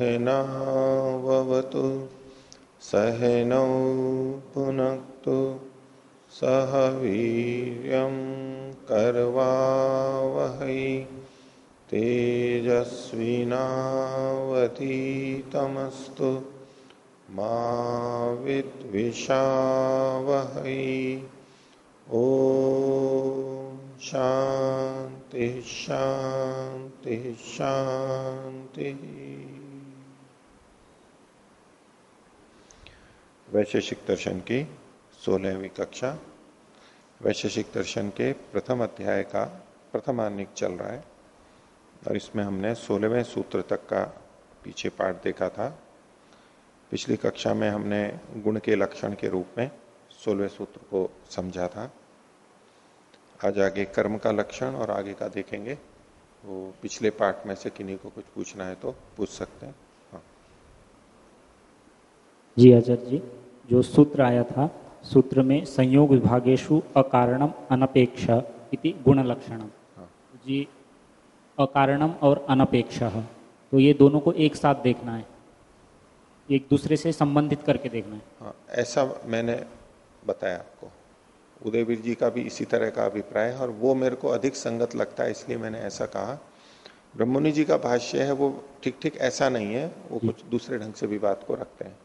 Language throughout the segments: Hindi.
सहनावतु सहनौ पुनक्तु सह वीर कर्वावहै तेजस्विनावतीतमस्तु मा विद्विषावहै। ओ शांति शांति शांति वैशेषिक दर्शन की सोलहवीं कक्षा। वैशेषिक दर्शन के प्रथम अध्याय का प्रथम आनिक चल रहा है और इसमें हमने सोलहवें सूत्र तक का पीछे पाठ देखा था। पिछली कक्षा में हमने गुण के लक्षण के रूप में सोलहवें सूत्र को समझा था। आज आगे कर्म का लक्षण और आगे का देखेंगे। वो पिछले पाठ में से किन्हीं को कुछ पूछना है तो पूछ सकते हैं। हाँ। जी आचार्य जी। जो सूत्र आया था सूत्र में संयोग विभागेशु अकारणम अनपेक्ष इति गुण लक्षण हाँ। जी अकारणम और अनपेक्ष। तो ये दोनों को एक साथ देखना है। एक दूसरे से संबंधित करके देखना है। हाँ, ऐसा मैंने बताया आपको। उदयवीर जी का भी इसी तरह का अभिप्राय है और वो मेरे को अधिक संगत लगता है इसलिए मैंने ऐसा कहा। ब्रह्मणि जी का भाष्य है वो ठीक ठीक ऐसा नहीं है वो कुछ दूसरे ढंग से भी बात को रखते हैं।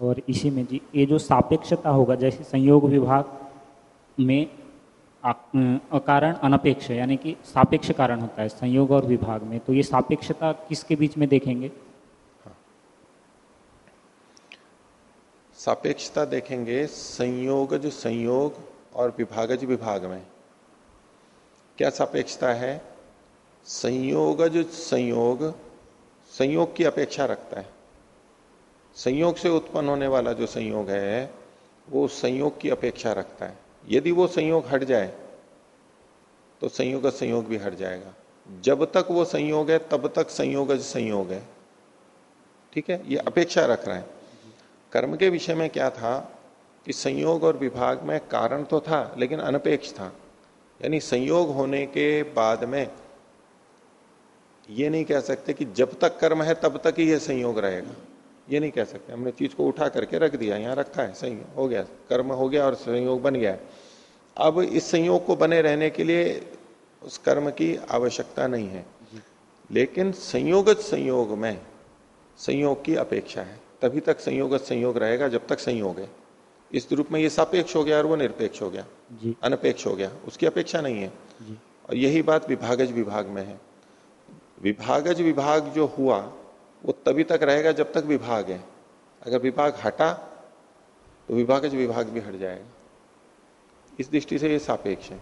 और इसी में जी, ये जो सापेक्षता होगा, जैसे संयोग विभाग में कारण अनपेक्ष यानी कि सापेक्ष कारण होता है संयोग और विभाग में तो ये सापेक्षता किसके बीच में देखेंगे? हाँ। सापेक्षता देखेंगे संयोगज संयोग और विभागज विभाग में। क्या सापेक्षता है? संयोगज संयोग संयोग की अपेक्षा रखता है। संयोग से उत्पन्न होने वाला जो संयोग है, वो संयोग की अपेक्षा रखता है। यदि वो संयोग हट जाए तो संयोग संयोग भी हट जाएगा। जब तक वो संयोग है, तब तक संयोग संयोग है। ठीक है? ये अपेक्षा रख रहे हैं। कर्म के विषय में क्या था कि संयोग और विभाग में कारण तो था, लेकिन अनपेक्ष था। यानी संयोग होने के बाद में ये नहीं कह सकते कि जब तक कर्म है, तब तक ही ये संयोग रहेगा। ये नहीं कह सकते। हमने चीज़ को उठा करके रख दिया यहाँ रखा है सही हो गया कर्म हो गया और संयोग बन गया। अब इस संयोग को बने रहने के लिए उस कर्म की आवश्यकता नहीं है। लेकिन संयोगत संयोग में संयोग की अपेक्षा है। तभी तक संयोगत संयोग रहेगा जब तक संयोग है। इस रूप में ये सापेक्ष हो गया और वो निरपेक्ष हो गया। अनपेक्ष हो गया। उसकी अपेक्षा नहीं है। और यही बात विभागज विभाग में है। विभागज विभाग जो हुआ वो तभी तक रहेगा जब तक विभाग है। अगर विभाग हटा तो विभाग विभाग भी हट जाएगा। इस दृष्टि से ये सापेक्ष है।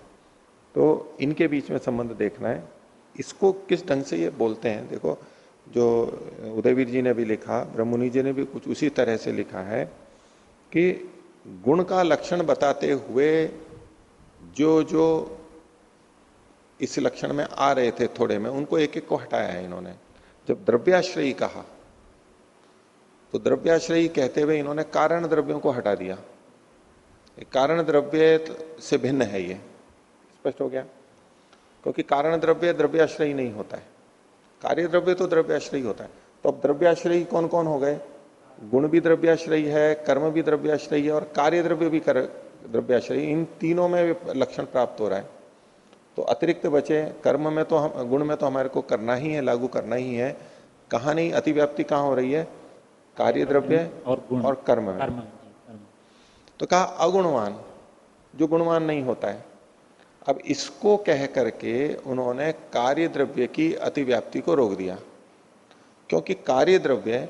तो इनके बीच में संबंध देखना है। इसको किस ढंग से ये बोलते हैं? देखो, जो उदयवीर जी ने भी लिखा ब्रह्मनि जी ने भी कुछ उसी तरह से लिखा है कि गुण का लक्षण बताते हुए जो जो इस लक्षण में आ रहे थे थोड़े में, उनको एक एक को हटाया है इन्होंने। जब द्रव्याश्रयी कहा। तो द्रव्याश्रयी कहते हुए इन्होंने कारण द्रव्यों को हटा दिया। कारण द्रव्य से भिन्न है ये। स्पष्ट हो गया? क्योंकि कारण द्रव्य द्रव्याश्रयी नहीं होता है। कार्य द्रव्य तो द्रव्याश्रयी होता है। तो अब द्रव्याश्रयी कौन कौन हो गए? गुण भी द्रव्याश्रयी है, कर्म भी द्रव्याश्रयी है और कार्य द्रव्य भी कर, द्रव्याश्रयी। इन तीनों में लक्षण प्राप्त हो रहा है। तो अतिरिक्त बचे कर्म में तो हम गुण में तो हमारे को करना ही है लागू करना ही है। कहा नहीं अतिव्याप्ति कहाँ हो रही है? कार्य द्रव्य और गुण। और कर्म में। कर्म, तो कहा अगुणवान जो गुणवान नहीं होता है अब इसको कह करके उन्होंने कार्य द्रव्य की अतिव्याप्ति को रोक दिया। क्योंकि कार्य द्रव्य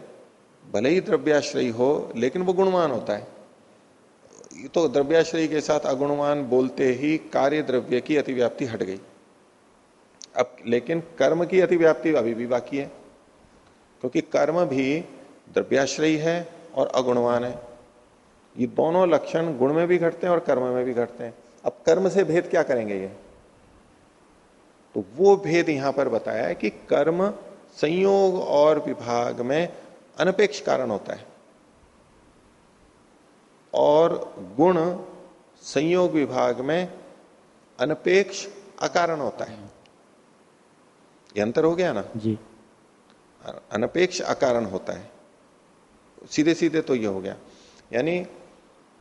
भले ही द्रव्याश्रयी हो लेकिन वो गुणवान होता है। तो द्रव्याश्रय के साथ अगुणवान बोलते ही कार्य द्रव्य की अतिव्याप्ति हट गई। अब लेकिन कर्म की अतिव्याप्ति अभी भी बाकी है, क्योंकि कर्म भी द्रव्याश्रयी है और अगुणवान है। ये दोनों लक्षण गुण में भी घटते हैं और कर्म में भी घटते हैं। अब कर्म से भेद क्या करेंगे ये? तो वो भेद यहाँ पर बताया है कि कर्म संयोग और विभाग में अनपेक्ष कारण होता है। और गुण संयोग विभाग में अनपेक्ष अकारण होता है। ये अंतर हो गया ना? जी। अनपेक्ष अकारण होता है। सीधे सीधे तो ये हो गया। यानी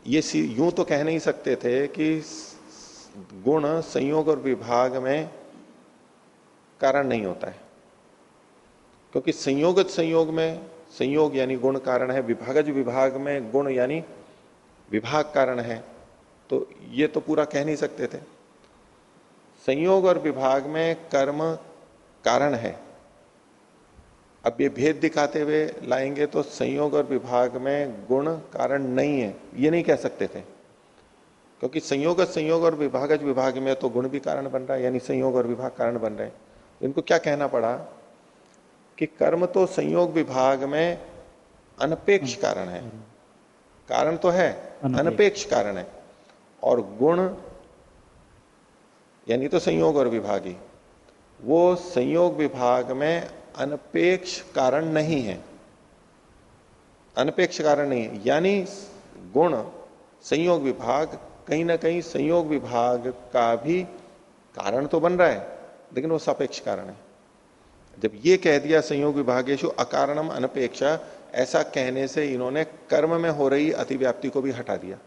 ये यूँ तो कह नहीं सकते थे कि गुण संयोग और विभाग में कारण नहीं होता है। क्योंकि संयोगत संयोग में संयोग यानी गुण कारण है विभागज विभाग में गुण यानी विभाग कारण है तो ये तो पूरा कह नहीं सकते थे। संयोग और विभाग में कर्म कारण है। अब ये भेद दिखाते हुए लाएँगे तो संयोग और विभाग में गुण कारण नहीं है, ये नहीं कह सकते थे। क्योंकि संयोग संयोग और विभागज विभाग में तो गुण भी कारण बन रहा है, यानी संयोग और विभाग कारण बन रहे हैं। तो इनको क्या कहना पड़ा कि कर्म तो संयोग विभाग में अनपेक्ष कारण है। कारण तो है अनपेक्ष। कारण है। और गुण यानी तो संयोग और विभागी वो संयोग विभाग में अनपेक्ष कारण नहीं है। अनपेक्ष कारण नहीं है यानी गुण संयोग विभाग कहीं ना कहीं संयोग विभाग का भी कारण तो बन रहा है लेकिन वो सापेक्ष कारण है। जब ये कह दिया संयोग विभागेशु अकारणम अनपेक्षा ऐसा कहने से इन्होंने कर्म में हो रही अतिव्याप्ति को भी हटा दिया।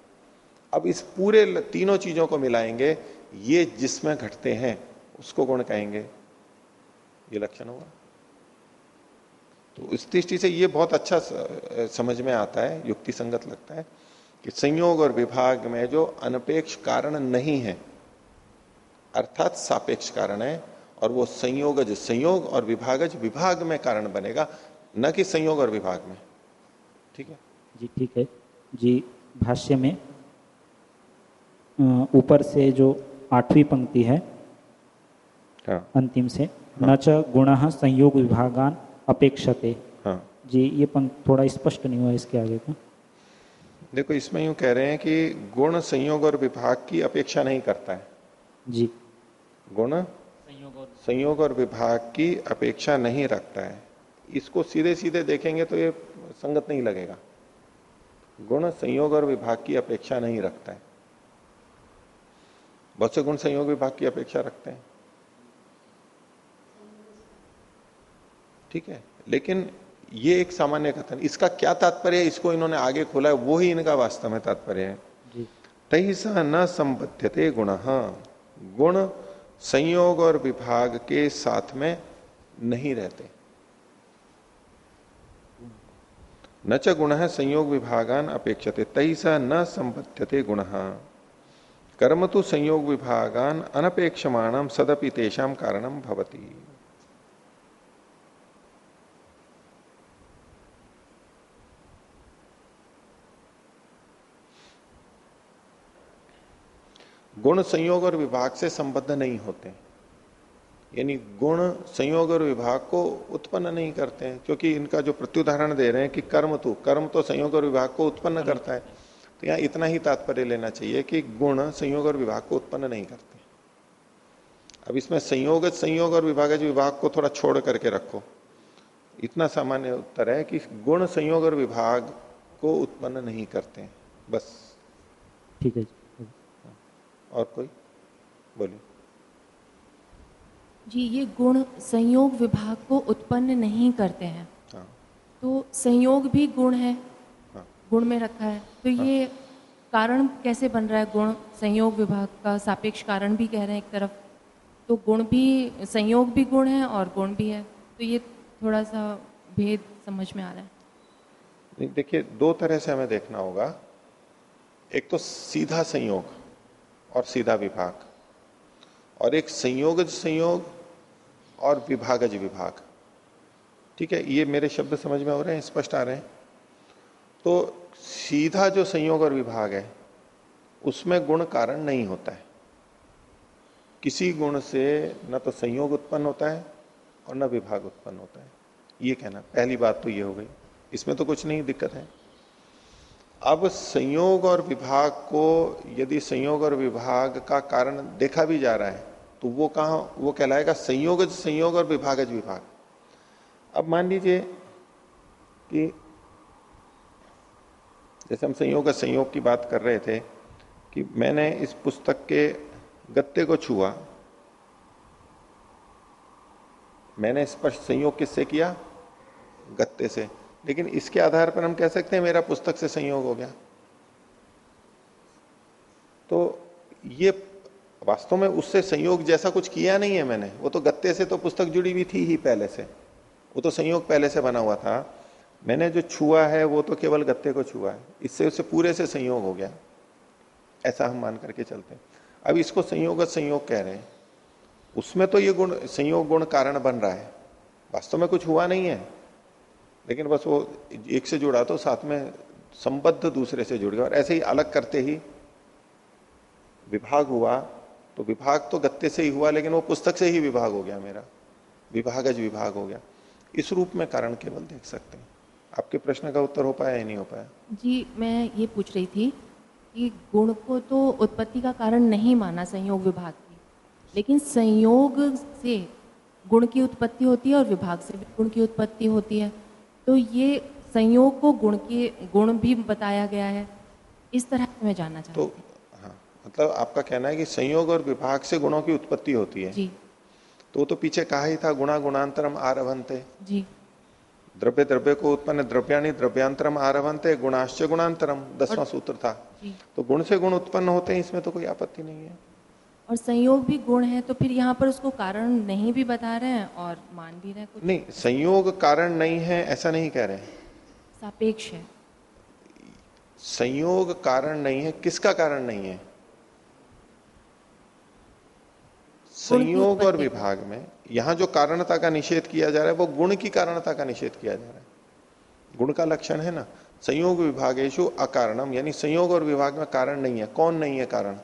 अब इस पूरे तीनों चीज़ों को मिलाएँगे, ये जिसमें घटते हैं, उसको गुण कहेंगे? ये लक्षण हुआ। तो इस दृष्टि से ये बहुत अच्छा समझ में आता है युक्ति संगत लगता है, कि संयोग और विभाग में जो अनपेक्ष कारण नहीं है, अर्थात सापेक्ष कारण है, और वो संयोगज, संयोग और विभागज विभाग में कारण बनेगा न कि संयोग और विभाग में। ठीक है? जी ठीक है। जी भाष्य में ऊपर से जो आठवीं पंक्ति है हाँ। अंतिम से हाँ। न च गुण संयोग विभागान अपेक्षते। हाँ। जी ये पंक्ति थोड़ा स्पष्ट नहीं हुआ इसके आगे का। देखो इसमें यूँ कह रहे हैं कि गुण संयोग और विभाग की अपेक्षा नहीं करता है। जी। गुण संयोग और संयोग और विभाग की अपेक्षा नहीं रखता है। इसको सीधे सीधे देखेंगे तो ये संगत नहीं लगेगा। गुण संयोग और विभाग की अपेक्षा नहीं रखता है। बहुत से गुण संयोग विभाग की अपेक्षा रखते हैं। ठीक है? लेकिन ये एक सामान्य कथन। इसका क्या तात्पर्य है? इसको इन्होंने आगे खोला है वो ही इनका वास्तव में तात्पर्य है। तही स न संबद्धते गुण। गुण संयोग और विभाग के साथ में नहीं रहते। न च गुण संयोग विभागान अपेक्षते तई स न संबद्धते गुण। कर्म तो संयोग विभागान अनपेक्षमाणम सदपि तेषाम कारणम भवती। गुण संयोग और विभाग से संबद्ध नहीं होते। यानी गुण संयोग और विभाग को उत्पन्न नहीं करते हैं क्योंकि इनका जो प्रत्युदाहरण दे रहे हैं कि कर्म तो कर्म तो संयोग और विभाग को उत्पन्न करता है तो यहाँ इतना ही तात्पर्य लेना चाहिए कि गुण संयोग और विभाग को उत्पन्न नहीं करते। अब इसमें संयोग संयोग और विभाग विभाग को थोड़ा छोड़ करके रखो। इतना सामान्य उत्तर है कि गुण संयोग और विभाग को उत्पन्न नहीं करते बस। ठीक है और कोई? बोलिए। जी ये गुण संयोग विभाग को उत्पन्न नहीं करते हैं। हाँ। तो संयोग भी गुण है हाँ। गुण में रखा है। तो हाँ। ये कारण कैसे बन रहा है गुण? संयोग विभाग का सापेक्ष कारण भी कह रहे हैं एक तरफ़। तो गुण भी संयोग भी गुण है और गुण भी है। तो ये थोड़ा सा भेद समझ में आ रहा है। देखिए दो तरह से हमें देखना होगा। एक तो सीधा संयोग और सीधा विभाग। और एक संयोग संयोग और विभागज विभाग। ठीक है, ये मेरे शब्द समझ में हो रहे हैं, स्पष्ट आ रहे हैं। तो सीधा जो संयोग और विभाग है, उसमें गुण कारण नहीं होता है। किसी गुण से न तो संयोग उत्पन्न होता है और न विभाग उत्पन्न होता है। ये कहना, पहली बात तो ये हो गई। इसमें तो कुछ नहीं दिक्कत है। अब संयोग और विभाग को यदि संयोग और विभाग का कारण देखा भी जा रहा है तो वो कहा, वो कहलाएगा संयोगज संयोग और विभागज विभाग। अब मान लीजिए कि जैसे हम संयोग संयोग की बात कर रहे थे कि मैंने इस पुस्तक के गत्ते को छुआ, मैंने स्पष्ट संयोग किससे किया? गत्ते से। लेकिन इसके आधार पर हम कह सकते हैं मेरा पुस्तक से संयोग हो गया। तो ये वास्तव में उससे संयोग जैसा कुछ किया नहीं है मैंने। वो तो गत्ते से तो पुस्तक जुड़ी हुई थी ही पहले से। वो तो संयोग पहले से बना हुआ था। मैंने जो छुआ है, वो तो केवल गत्ते को छुआ है। इससे उससे पूरे से संयोग हो गया। ऐसा हम मान करके चलते हैं। अब इसको संयोग संयोग कह रहे हैं। उसमें तो ये गुण, संयोग गुण कारण बन रहा है। वास्तव में कुछ हुआ नहीं है। लेकिन बस वो एक से जुड़ा तो साथ में संबद्ध दूसरे से जुड़ गया। और ऐसे ही अलग करते ही विभाग हुआ। तो विभाग तो गत्ते से ही हुआ लेकिन वो पुस्तक से ही विभाग हो गया मेरा। विभागज विभाग हो गया। इस रूप में कारण केवल देख सकते हैं। आपके प्रश्न का उत्तर हो पाया या नहीं हो पाया? जी मैं ये पूछ रही थी कि गुण को तो उत्पत्ति का कारण नहीं माना संयोग विभाग की लेकिन संयोग से गुण की उत्पत्ति होती है और विभाग से भी गुण की उत्पत्ति होती है। तो ये संयोग को गुण के गुण भी बताया गया है। इस तरह मैं जानना चाहती तो मतलब आपका कहना है कि संयोग और विभाग से गुणों की उत्पत्ति होती है। जी। तो तो पीछे कहा ही था गुणा गुणांतरम आरभंते जी। द्रव्य द्रव्य को उत्पन्न द्रव्याणी द्रव्यांतरम आरभंते गुणाश्च गुणांतरम दसवां सूत्र था। तो गुण से गुण उत्पन्न होते हैं इसमें तो कोई आपत्ति नहीं है। और संयोग भी गुण है तो फिर यहाँ पर उसको कारण नहीं भी बता रहे हैं और मान भी रहे हैं कुछ? नहीं संयोग कारण नहीं है ऐसा नहीं कह रहे सापेक्ष है। संयोग कारण नहीं है किसका कारण नहीं है? संयोग और विभाग में यहाँ जो कारणता का निषेध किया जा रहा है वो गुण की कारणता का निषेध किया जा रहा है। गुण का लक्षण है ना? संयोग विभागेशु अकारणम यानी संयोग और विभाग में कारण नहीं है। कौन नहीं है कारण?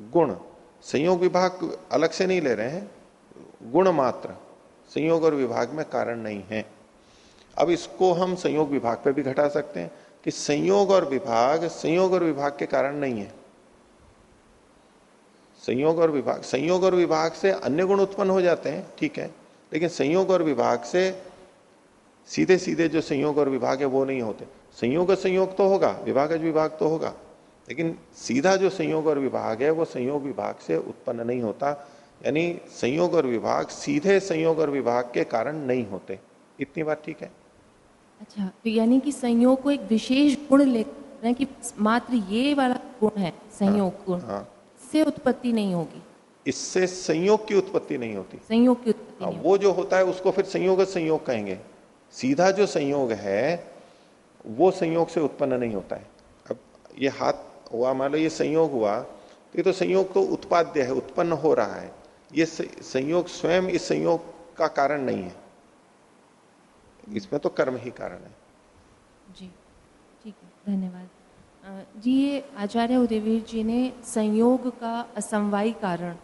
गुण। संयोग विभाग अलग से नहीं ले रहे हैं। गुण मात्र। संयोग और विभाग में कारण नहीं है। अब इसको हम संयोग विभाग पे भी घटा सकते हैं कि संयोग और विभाग संयोग और विभाग के कारण नहीं है। संयोग और विभाग संयोग और विभाग से अन्य गुण उत्पन्न हो जाते हैं ठीक है लेकिन संयोग और विभाग से सीधे सीधे जो संयोग और विभाग है वो नहीं होते। संयोग संयोग तो होगा विभाग विभाग तो होगा लेकिन सीधा जो संयोग और विभाग है वो संयोग विभाग से उत्पन्न नहीं होता यानी संयोग और विभाग सीधे संयोग और विभाग के कारण नहीं होते। इतनी बात ठीक है? अच्छा तो यानी कि संयोग को एक विशेष गुण ले कि मात्र ये वाला गुण है संयोग गुण। हाँ। से उत्पत्ति नहीं होगी। इससे संयोग की उत्पत्ति नहीं होती। संयोग की उत्पत्ति नहीं वो जो होता है उसको फिर संयोग संयोग कहेंगे। सीधा जो संयोग है वो संयोग से उत्पन्न नहीं होता है। अब ये हाथ हुआ मान लो ये संयोग हुआ तो ये तो संयोग तो उत्पाद्य है उत्पन्न हो रहा है। ये संयोग स्वयं इस संयोग का कारण नहीं है। इसमें तो कर्म ही कारण है। जी ठीक है धन्यवाद। जी ये आचार्य उदयवीर जी ने संयोग का असमवाय कारण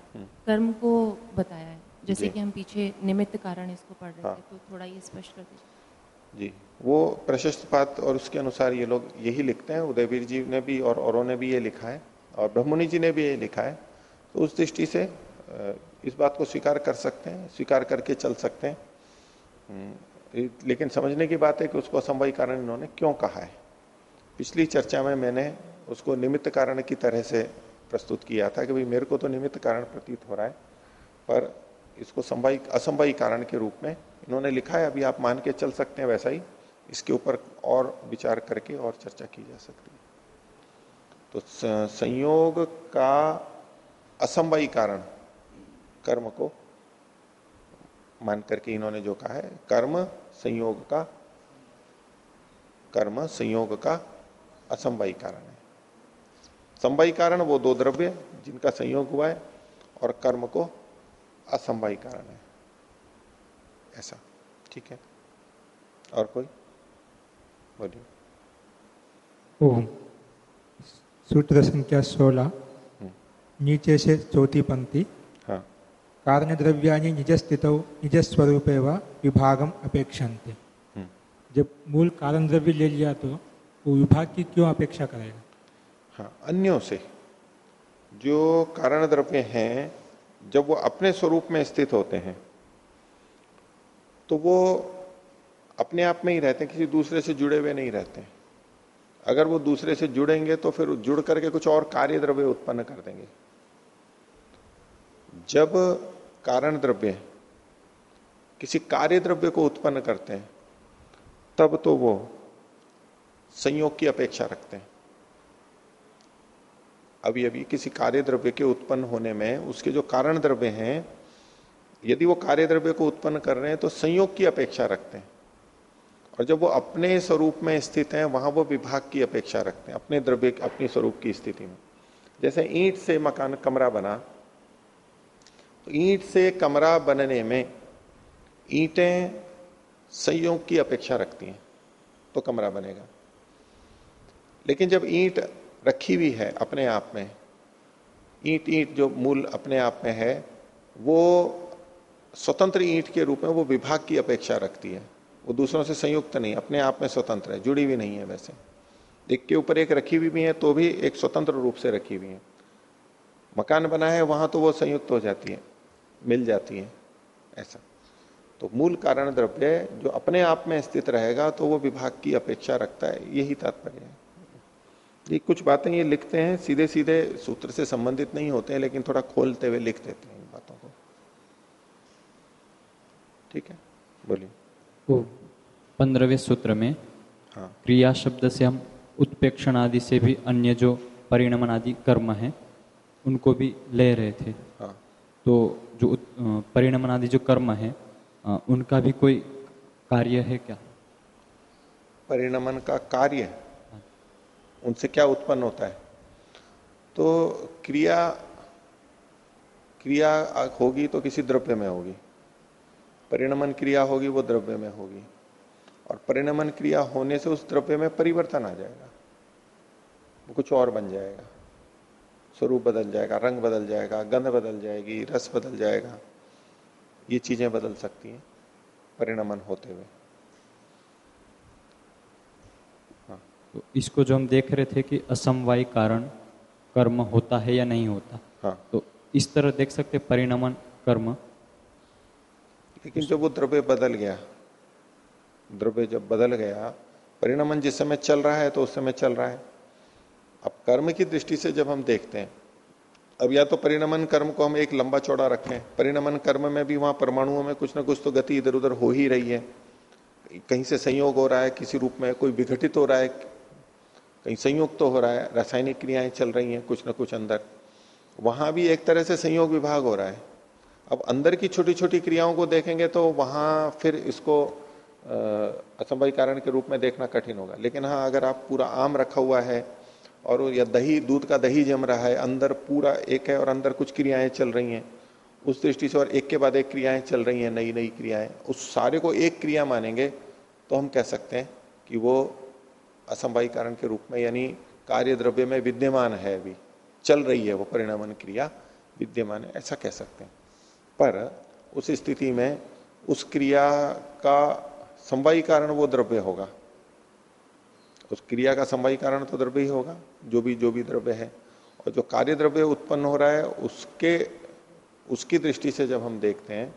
कर्म को बताया है। जैसे कि हम पीछे निमित्त कारण इसको पढ़ रहे हाँ। थे तो थोड़ा ये स्पष्ट कर दीजिए। जी वो प्रशस्त पात और उसके अनुसार ये लोग यही लिखते हैं। उदयवीर जी ने भी और औरों ने भी ये लिखा है और ब्रह्मणि जी ने भी ये लिखा है। तो उस दृष्टि से इस बात को स्वीकार कर सकते हैं स्वीकार करके चल सकते हैं। हम्म, लेकिन समझने की बात है कि उसको असंभवी कारण इन्होंने क्यों कहा है। पिछली चर्चा में मैंने उसको निमित्त कारण की तरह से प्रस्तुत किया था कि भाई मेरे को तो निमित्त कारण प्रतीत हो रहा है, पर इसको संभवी, असंभवी कारण के रूप में इन्होंने लिखा है, अभी आप मान के चल सकते हैं वैसा ही, इसके ऊपर और विचार करके और चर्चा की जा सकती है। तो संयोग का असंभवी कारण, कर्म को मान करके इन्होंने जो कहा है, कर्म संयोग का, कर्म संयोग का असंभवी कारण है। संभवी कारण वो दो द्रव्य जिनका संयोग हुआ है और कर्म को असंभवी कारण है। ऐसा ठीक है? और कोई? बोलिए। ओम। सूत्र संख्या सोलह? नीचे से चौथी पंक्ति। हाँ। कारण द्रव्यानि निज स्थित निज स्वरूपे विभागम अपेक्षन्ते। हम्म, जब मूल कारण द्रव्य ले लिया तो वो विभाग की क्यों अपेक्षा करेगा हाँ अन्यों से। जो कारण द्रव्य हैं, जब वो अपने स्वरूप में स्थित होते हैं तो वो अपने आप में ही रहते हैं, किसी दूसरे से जुड़े हुए नहीं रहते हैं। अगर वो दूसरे से जुड़ेंगे तो फिर जुड़ करके कुछ और कार्य द्रव्य उत्पन्न कर देंगे। जब कारण द्रव्य किसी कार्य द्रव्य को उत्पन्न करते हैं, तब तो वो संयोग की अपेक्षा रखते हैं। अभी अभी किसी कार्य द्रव्य के उत्पन्न होने में उसके जो कारण द्रव्य हैं, यदि वो कार्य द्रव्य को उत्पन्न कर रहे हैं तो संयोग की अपेक्षा रखते हैं। और जब वो अपने स्वरूप में स्थित हैं, वहाँ वो विभाग की अपेक्षा रखते हैं, अपने द्रव्य, अपनी स्वरूप की स्थिति में। जैसे ईंट से मकान, कमरा बना तो ईंट से कमरा बनने में ईंटें संयोग की अपेक्षा रखती हैं तो कमरा बनेगा। लेकिन जब ईंट रखी हुई है अपने आप में, ईंट ईंट जो मूल अपने आप में है, वो स्वतंत्र ईंट के रूप में वो विभाग की अपेक्षा रखती है। वो दूसरों से संयुक्त नहीं, अपने आप में स्वतंत्र है, जुड़ी हुई नहीं है वैसे। एक के ऊपर एक रखी हुई भी है तो भी एक स्वतंत्र रूप से रखी हुई है। मकान बना है, वहाँ तो वो संयुक्त हो जाती है, मिल जाती है, ऐसा। तो मूल कारण द्रव्य जो अपने आप में स्थित रहेगा तो वो विभाग की अपेक्षा रखता है, यही तात्पर्य है। ये कुछ बातें ये लिखते हैं सीधे सीधे सूत्र से संबंधित नहीं होते हैं लेकिन थोड़ा खोलते हुए लिख देते हैं इन बातों को। ठीक है? बोलिए। वो पंद्रहवें सूत्र में हाँ। क्रिया शब्द से हम उत्पेक्षण आदि से भी अन्य जो परिणमन आदि कर्म है उनको भी ले रहे थे। हाँ। तो जो परिणमन आदि जो कर्म है उनका भी कोई कार्य है क्या? परिणमन का कार्य? उनसे क्या उत्पन्न होता है? तो क्रिया क्रिया होगी तो किसी द्रव्य में होगी। परिणमन क्रिया होगी, वो द्रव्य में होगी। और परिणमन क्रिया होने से उस द्रव्य में परिवर्तन आ जाएगा। वो कुछ और बन जाएगा। स्वरूप बदल जाएगा, रंग बदल जाएगा, गंध बदल जाएगी, रस बदल जाएगा। ये चीज़ें बदल सकती हैं परिणमन होते हुए। तो इसको जो हम देख रहे थे कि असमवाय कारण कर्म होता है या नहीं होता। हाँ। तो इस तरह देख सकते परिणमन कर्म। लेकिन जब वो द्रव्य बदल गया द्रव्य जब बदल गया परिणमन जिस समय चल रहा है तो उस समय चल रहा है। अब कर्म की दृष्टि से जब हम देखते हैं अब या तो परिणमन कर्म को हम एक लंबा चौड़ा रखें। परिणमन कर्म में भी वहाँ परमाणुओं में कुछ ना कुछ तो गति इधर उधर हो ही रही है। कहीं से संयोग हो रहा है किसी रूप में कोई विघटित हो रहा है कहीं संयोग तो हो रहा है, रासायनिक क्रियाएँ चल रही हैं कुछ ना कुछ अंदर। वहाँ भी एक तरह से संयोग विभाग हो रहा है। अब अंदर की छोटी छोटी क्रियाओं को देखेंगे तो वहाँ फिर इसको असंभवी कारण के रूप में देखना कठिन होगा। लेकिन हाँ अगर आप पूरा आम रखा हुआ है और या दही, दूध का दही जम रहा है, अंदर पूरा एक है और अंदर कुछ क्रियाएँ चल रही हैं, उस दृष्टि से और एक के बाद एक क्रियाएँ चल रही हैं नई नई क्रियाएँ, उस सारे को एक क्रिया मानेंगे तो हम कह सकते हैं कि वो असंभवी कारण के रूप में, यानी कार्य द्रव्य में विद्यमान है अभी। चल रही है वो परिणामन क्रिया, विद्यमान है ऐसा कह सकते हैं। पर उस स्थिति में उस क्रिया का संवाई कारण वो द्रव्य होगा। उस क्रिया का संवाई कारण तो द्रव्य ही होगा, जो भी जो भी द्रव्य है। और जो कार्य द्रव्य उत्पन्न हो रहा है, उसके, उसकी दृष्टि से जब हम देखते हैं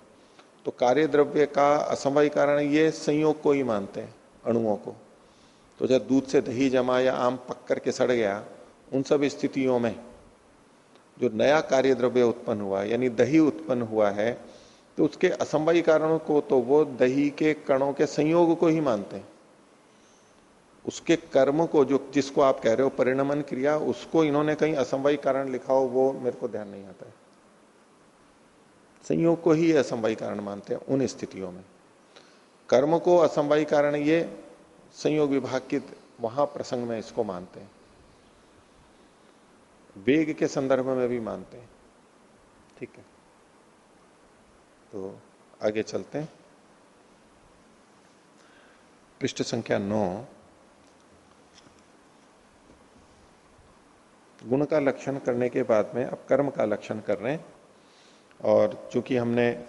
तो कार्य द्रव्य का असमवाय कारण ये संयोग को ही मानते हैं, अणुओं को। तो जब दूध से दही जमा या आम पक करके सड़ गया, उन सब स्थितियों में जो नया कार्य द्रव्य उत्पन्न हुआ, यानी दही उत्पन्न हुआ है तो उसके असंभवी कारणों को तो वो दही के कणों के संयोग को ही मानते हैं। उसके कर्म को जो, जिसको आप कह रहे हो परिणमन क्रिया, उसको इन्होंने कहीं असंभवी कारण लिखा हो, वो मेरे को ध्यान नहीं आता है। संयोग को ही असंभवी कारण मानते हैं उन स्थितियों में। कर्म को असंभवी कारण ये संयोग विभाग के वहाँ प्रसंग में इसको मानते हैं। वेग के संदर्भ में भी मानते हैं। ठीक है? तो आगे चलते हैं। पृष्ठ संख्या नौ। गुण का लक्षण करने के बाद में अब कर्म का लक्षण कर रहे हैं। और चूँकि हमने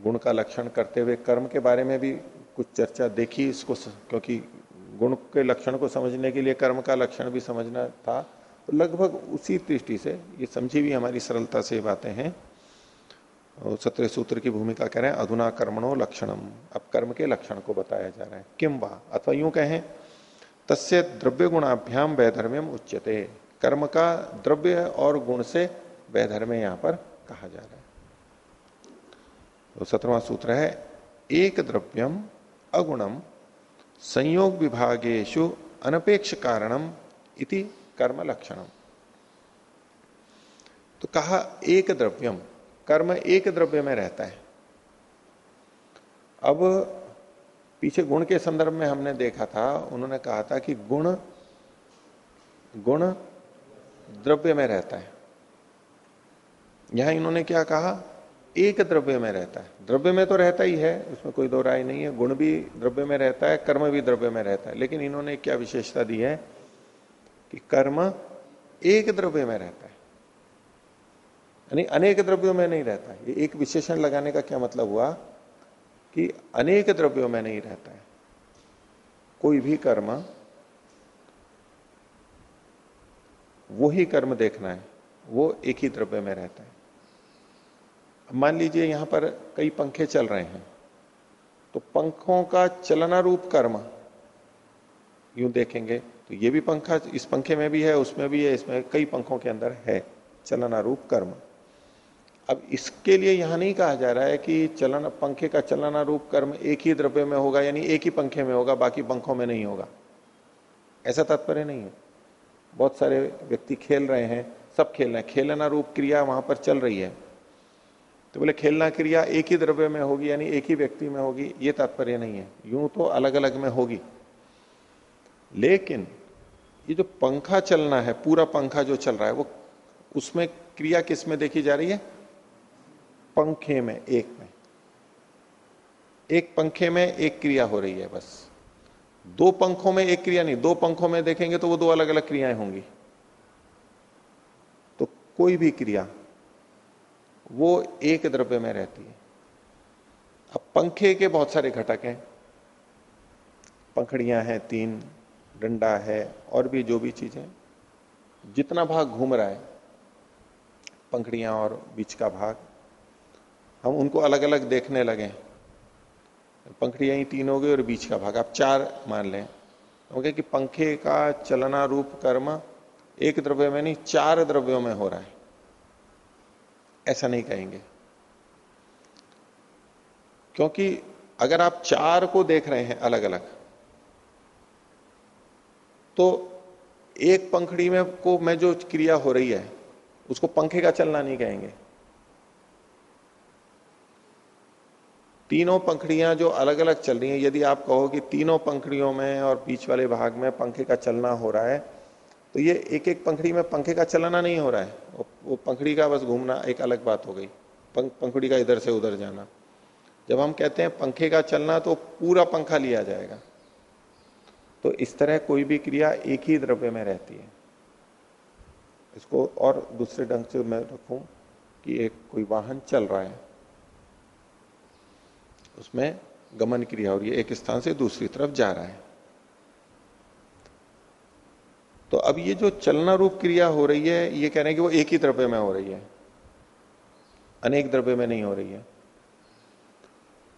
गुण का लक्षण करते हुए कर्म के बारे में भी कुछ चर्चा देखी इसको क्योंकि गुण के लक्षण को समझने के लिए, कर्म का लक्षण भी समझना था। तो लगभग उसी दृष्टि से ये समझी भी हमारी सरलता से बातें हैं। सत्र सूत्र की भूमिका कह रहे हैं, अधुना कर्मणो लक्षणम। अब कर्म के लक्षण को बताया जा रहा है। किम वा? अथवा यूँ कहें, तस्य द्रव्य गुणाभ्याम वैधर्म्यम उच्यते। कर्म का द्रव्य और गुण से वैधर्म्य यहाँ पर कहा जा रहा है। तो सत्रवा सूत्र है, एक द्रव्यम अगुणम संयोग विभागेशु अनपेक्ष कारणम इति कर्म लक्षणम तो कहा एक द्रव्यम कर्म एक द्रव्य में रहता है। अब पीछे गुण के संदर्भ में हमने देखा था, उन्होंने कहा था कि गुण गुण द्रव्य में रहता है। यहाँ इन्होंने क्या कहा? एक द्रव्य में रहता है। द्रव्य में तो रहता ही है, उसमें कोई दो राय नहीं है। गुण भी द्रव्य में रहता है, कर्म भी द्रव्य में रहता है। लेकिन इन्होंने क्या विशेषता दी है कि कर्म एक द्रव्य में रहता है। यानी अनेक द्रव्यों में नहीं रहता ये एक विशेषण लगाने का क्या मतलब हुआ कि अनेक द्रव्यों में नहीं रहता है। कोई भी कर्म, वो ही कर्म देखना है। वो एक ही द्रव्य में रहता है। मान लीजिए यहाँ पर कई पंखे चल रहे हैं तो पंखों का चलनारूप कर्म, यूँ देखेंगे तो ये भी पंखा इस पंखे में भी है, उसमें भी है, इसमें कई पंखों के अंदर है चलनारूप कर्म। अब इसके लिए यहाँ नहीं कहा जा रहा है कि चलन, पंखे का चलनारूप कर्म एक ही द्रव्य में होगा, यानी एक ही पंखे में होगा, बाकी पंखों में नहीं होगा। ऐसा तात्पर्य नहीं है। बहुत सारे व्यक्ति खेल रहे हैं, सब खेल रहे हैं खेलना रूप क्रिया वहाँ पर चल रही है। तो बोले, खेलना क्रिया एक ही द्रव्य में होगी, यानी एक ही व्यक्ति में होगी, ये तात्पर्य नहीं है। यूँ तो अलग अलग में होगी। लेकिन ये जो पंखा चलना है, पूरा पंखा जो चल रहा है, वो उसमें क्रिया किसमें देखी जा रही है? पंखे में, एक में। एक पंखे में एक क्रिया हो रही है बस। दो पंखों में एक क्रिया नहीं, दो पंखों में देखेंगे तो वो दो अलग अलग क्रियाएँ होंगी। तो कोई भी क्रिया वो एक द्रव्य में रहती है। अब पंखे के बहुत सारे घटक हैं। पंखड़ियाँ हैं, तीन, डंडा है, और भी जो भी चीज़ें। जितना भाग घूम रहा है, पंखड़ियाँ और बीच का भाग, हम उनको अलग अलग देखने लगे पंखड़ियाँ ही तीन हो गई और बीच का भाग। आप चार मान लें। तो कि पंखे का चलना रूप कर्म एक द्रव्य में नहीं, चार द्रव्यों में हो रहा है। ऐसा नहीं कहेंगे। क्योंकि अगर आप चार को देख रहे हैं अलग अलग तो एक पंखड़ी में को में जो क्रिया हो रही है, उसको पंखे का चलना नहीं कहेंगे। तीनों पंखड़ियाँ जो अलग अलग चल रही हैं, यदि आप कहो कि तीनों पंखड़ियों में और बीच वाले भाग में पंखे का चलना हो रहा है तो ये एक एक पंखड़ी में पंखे का चलना नहीं हो रहा है। वो पंखड़ी का बस घूमना एक अलग बात हो गई। पंख पंखड़ी का इधर से उधर जाना। जब हम कहते हैं पंखे का चलना तो पूरा पंखा लिया जाएगा। तो इस तरह कोई भी क्रिया एक ही द्रव्य में रहती है। इसको और दूसरे ढंग से मैं रखूँ कि एक, कोई वाहन चल रहा है। उसमें गमन क्रिया हो रही है। एक स्थान से दूसरी तरफ़ जा रहा है। तो अब ये जो चलना रूप क्रिया हो रही है, ये कह रहे हैं कि वो एक ही द्रव्य में हो रही है। अनेक द्रव्य में नहीं हो रही है।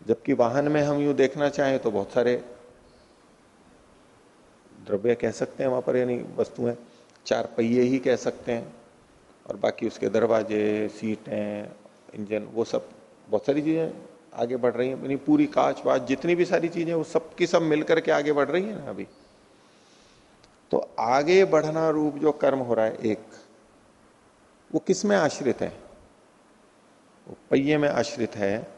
जबकि वाहन में हम यूँ देखना चाहें तो बहुत सारे द्रव्य कह सकते हैं वहाँ पर, यानी वस्तुएँ, चार पहिए ही कह सकते हैं, और बाकी उसके दरवाजे, सीटें, इंजन, वो सब बहुत सारी चीज़ें आगे बढ़ रही है। पूरी कांच वाच, जितनी भी सारी चीज़ें, वो सब की सब मिलकर के आगे बढ़ रही है ना अभी। तो आगे बढ़ना रूप जो कर्म हो रहा है, एक, वो किसमें आश्रित है? वो पहिए में आश्रित है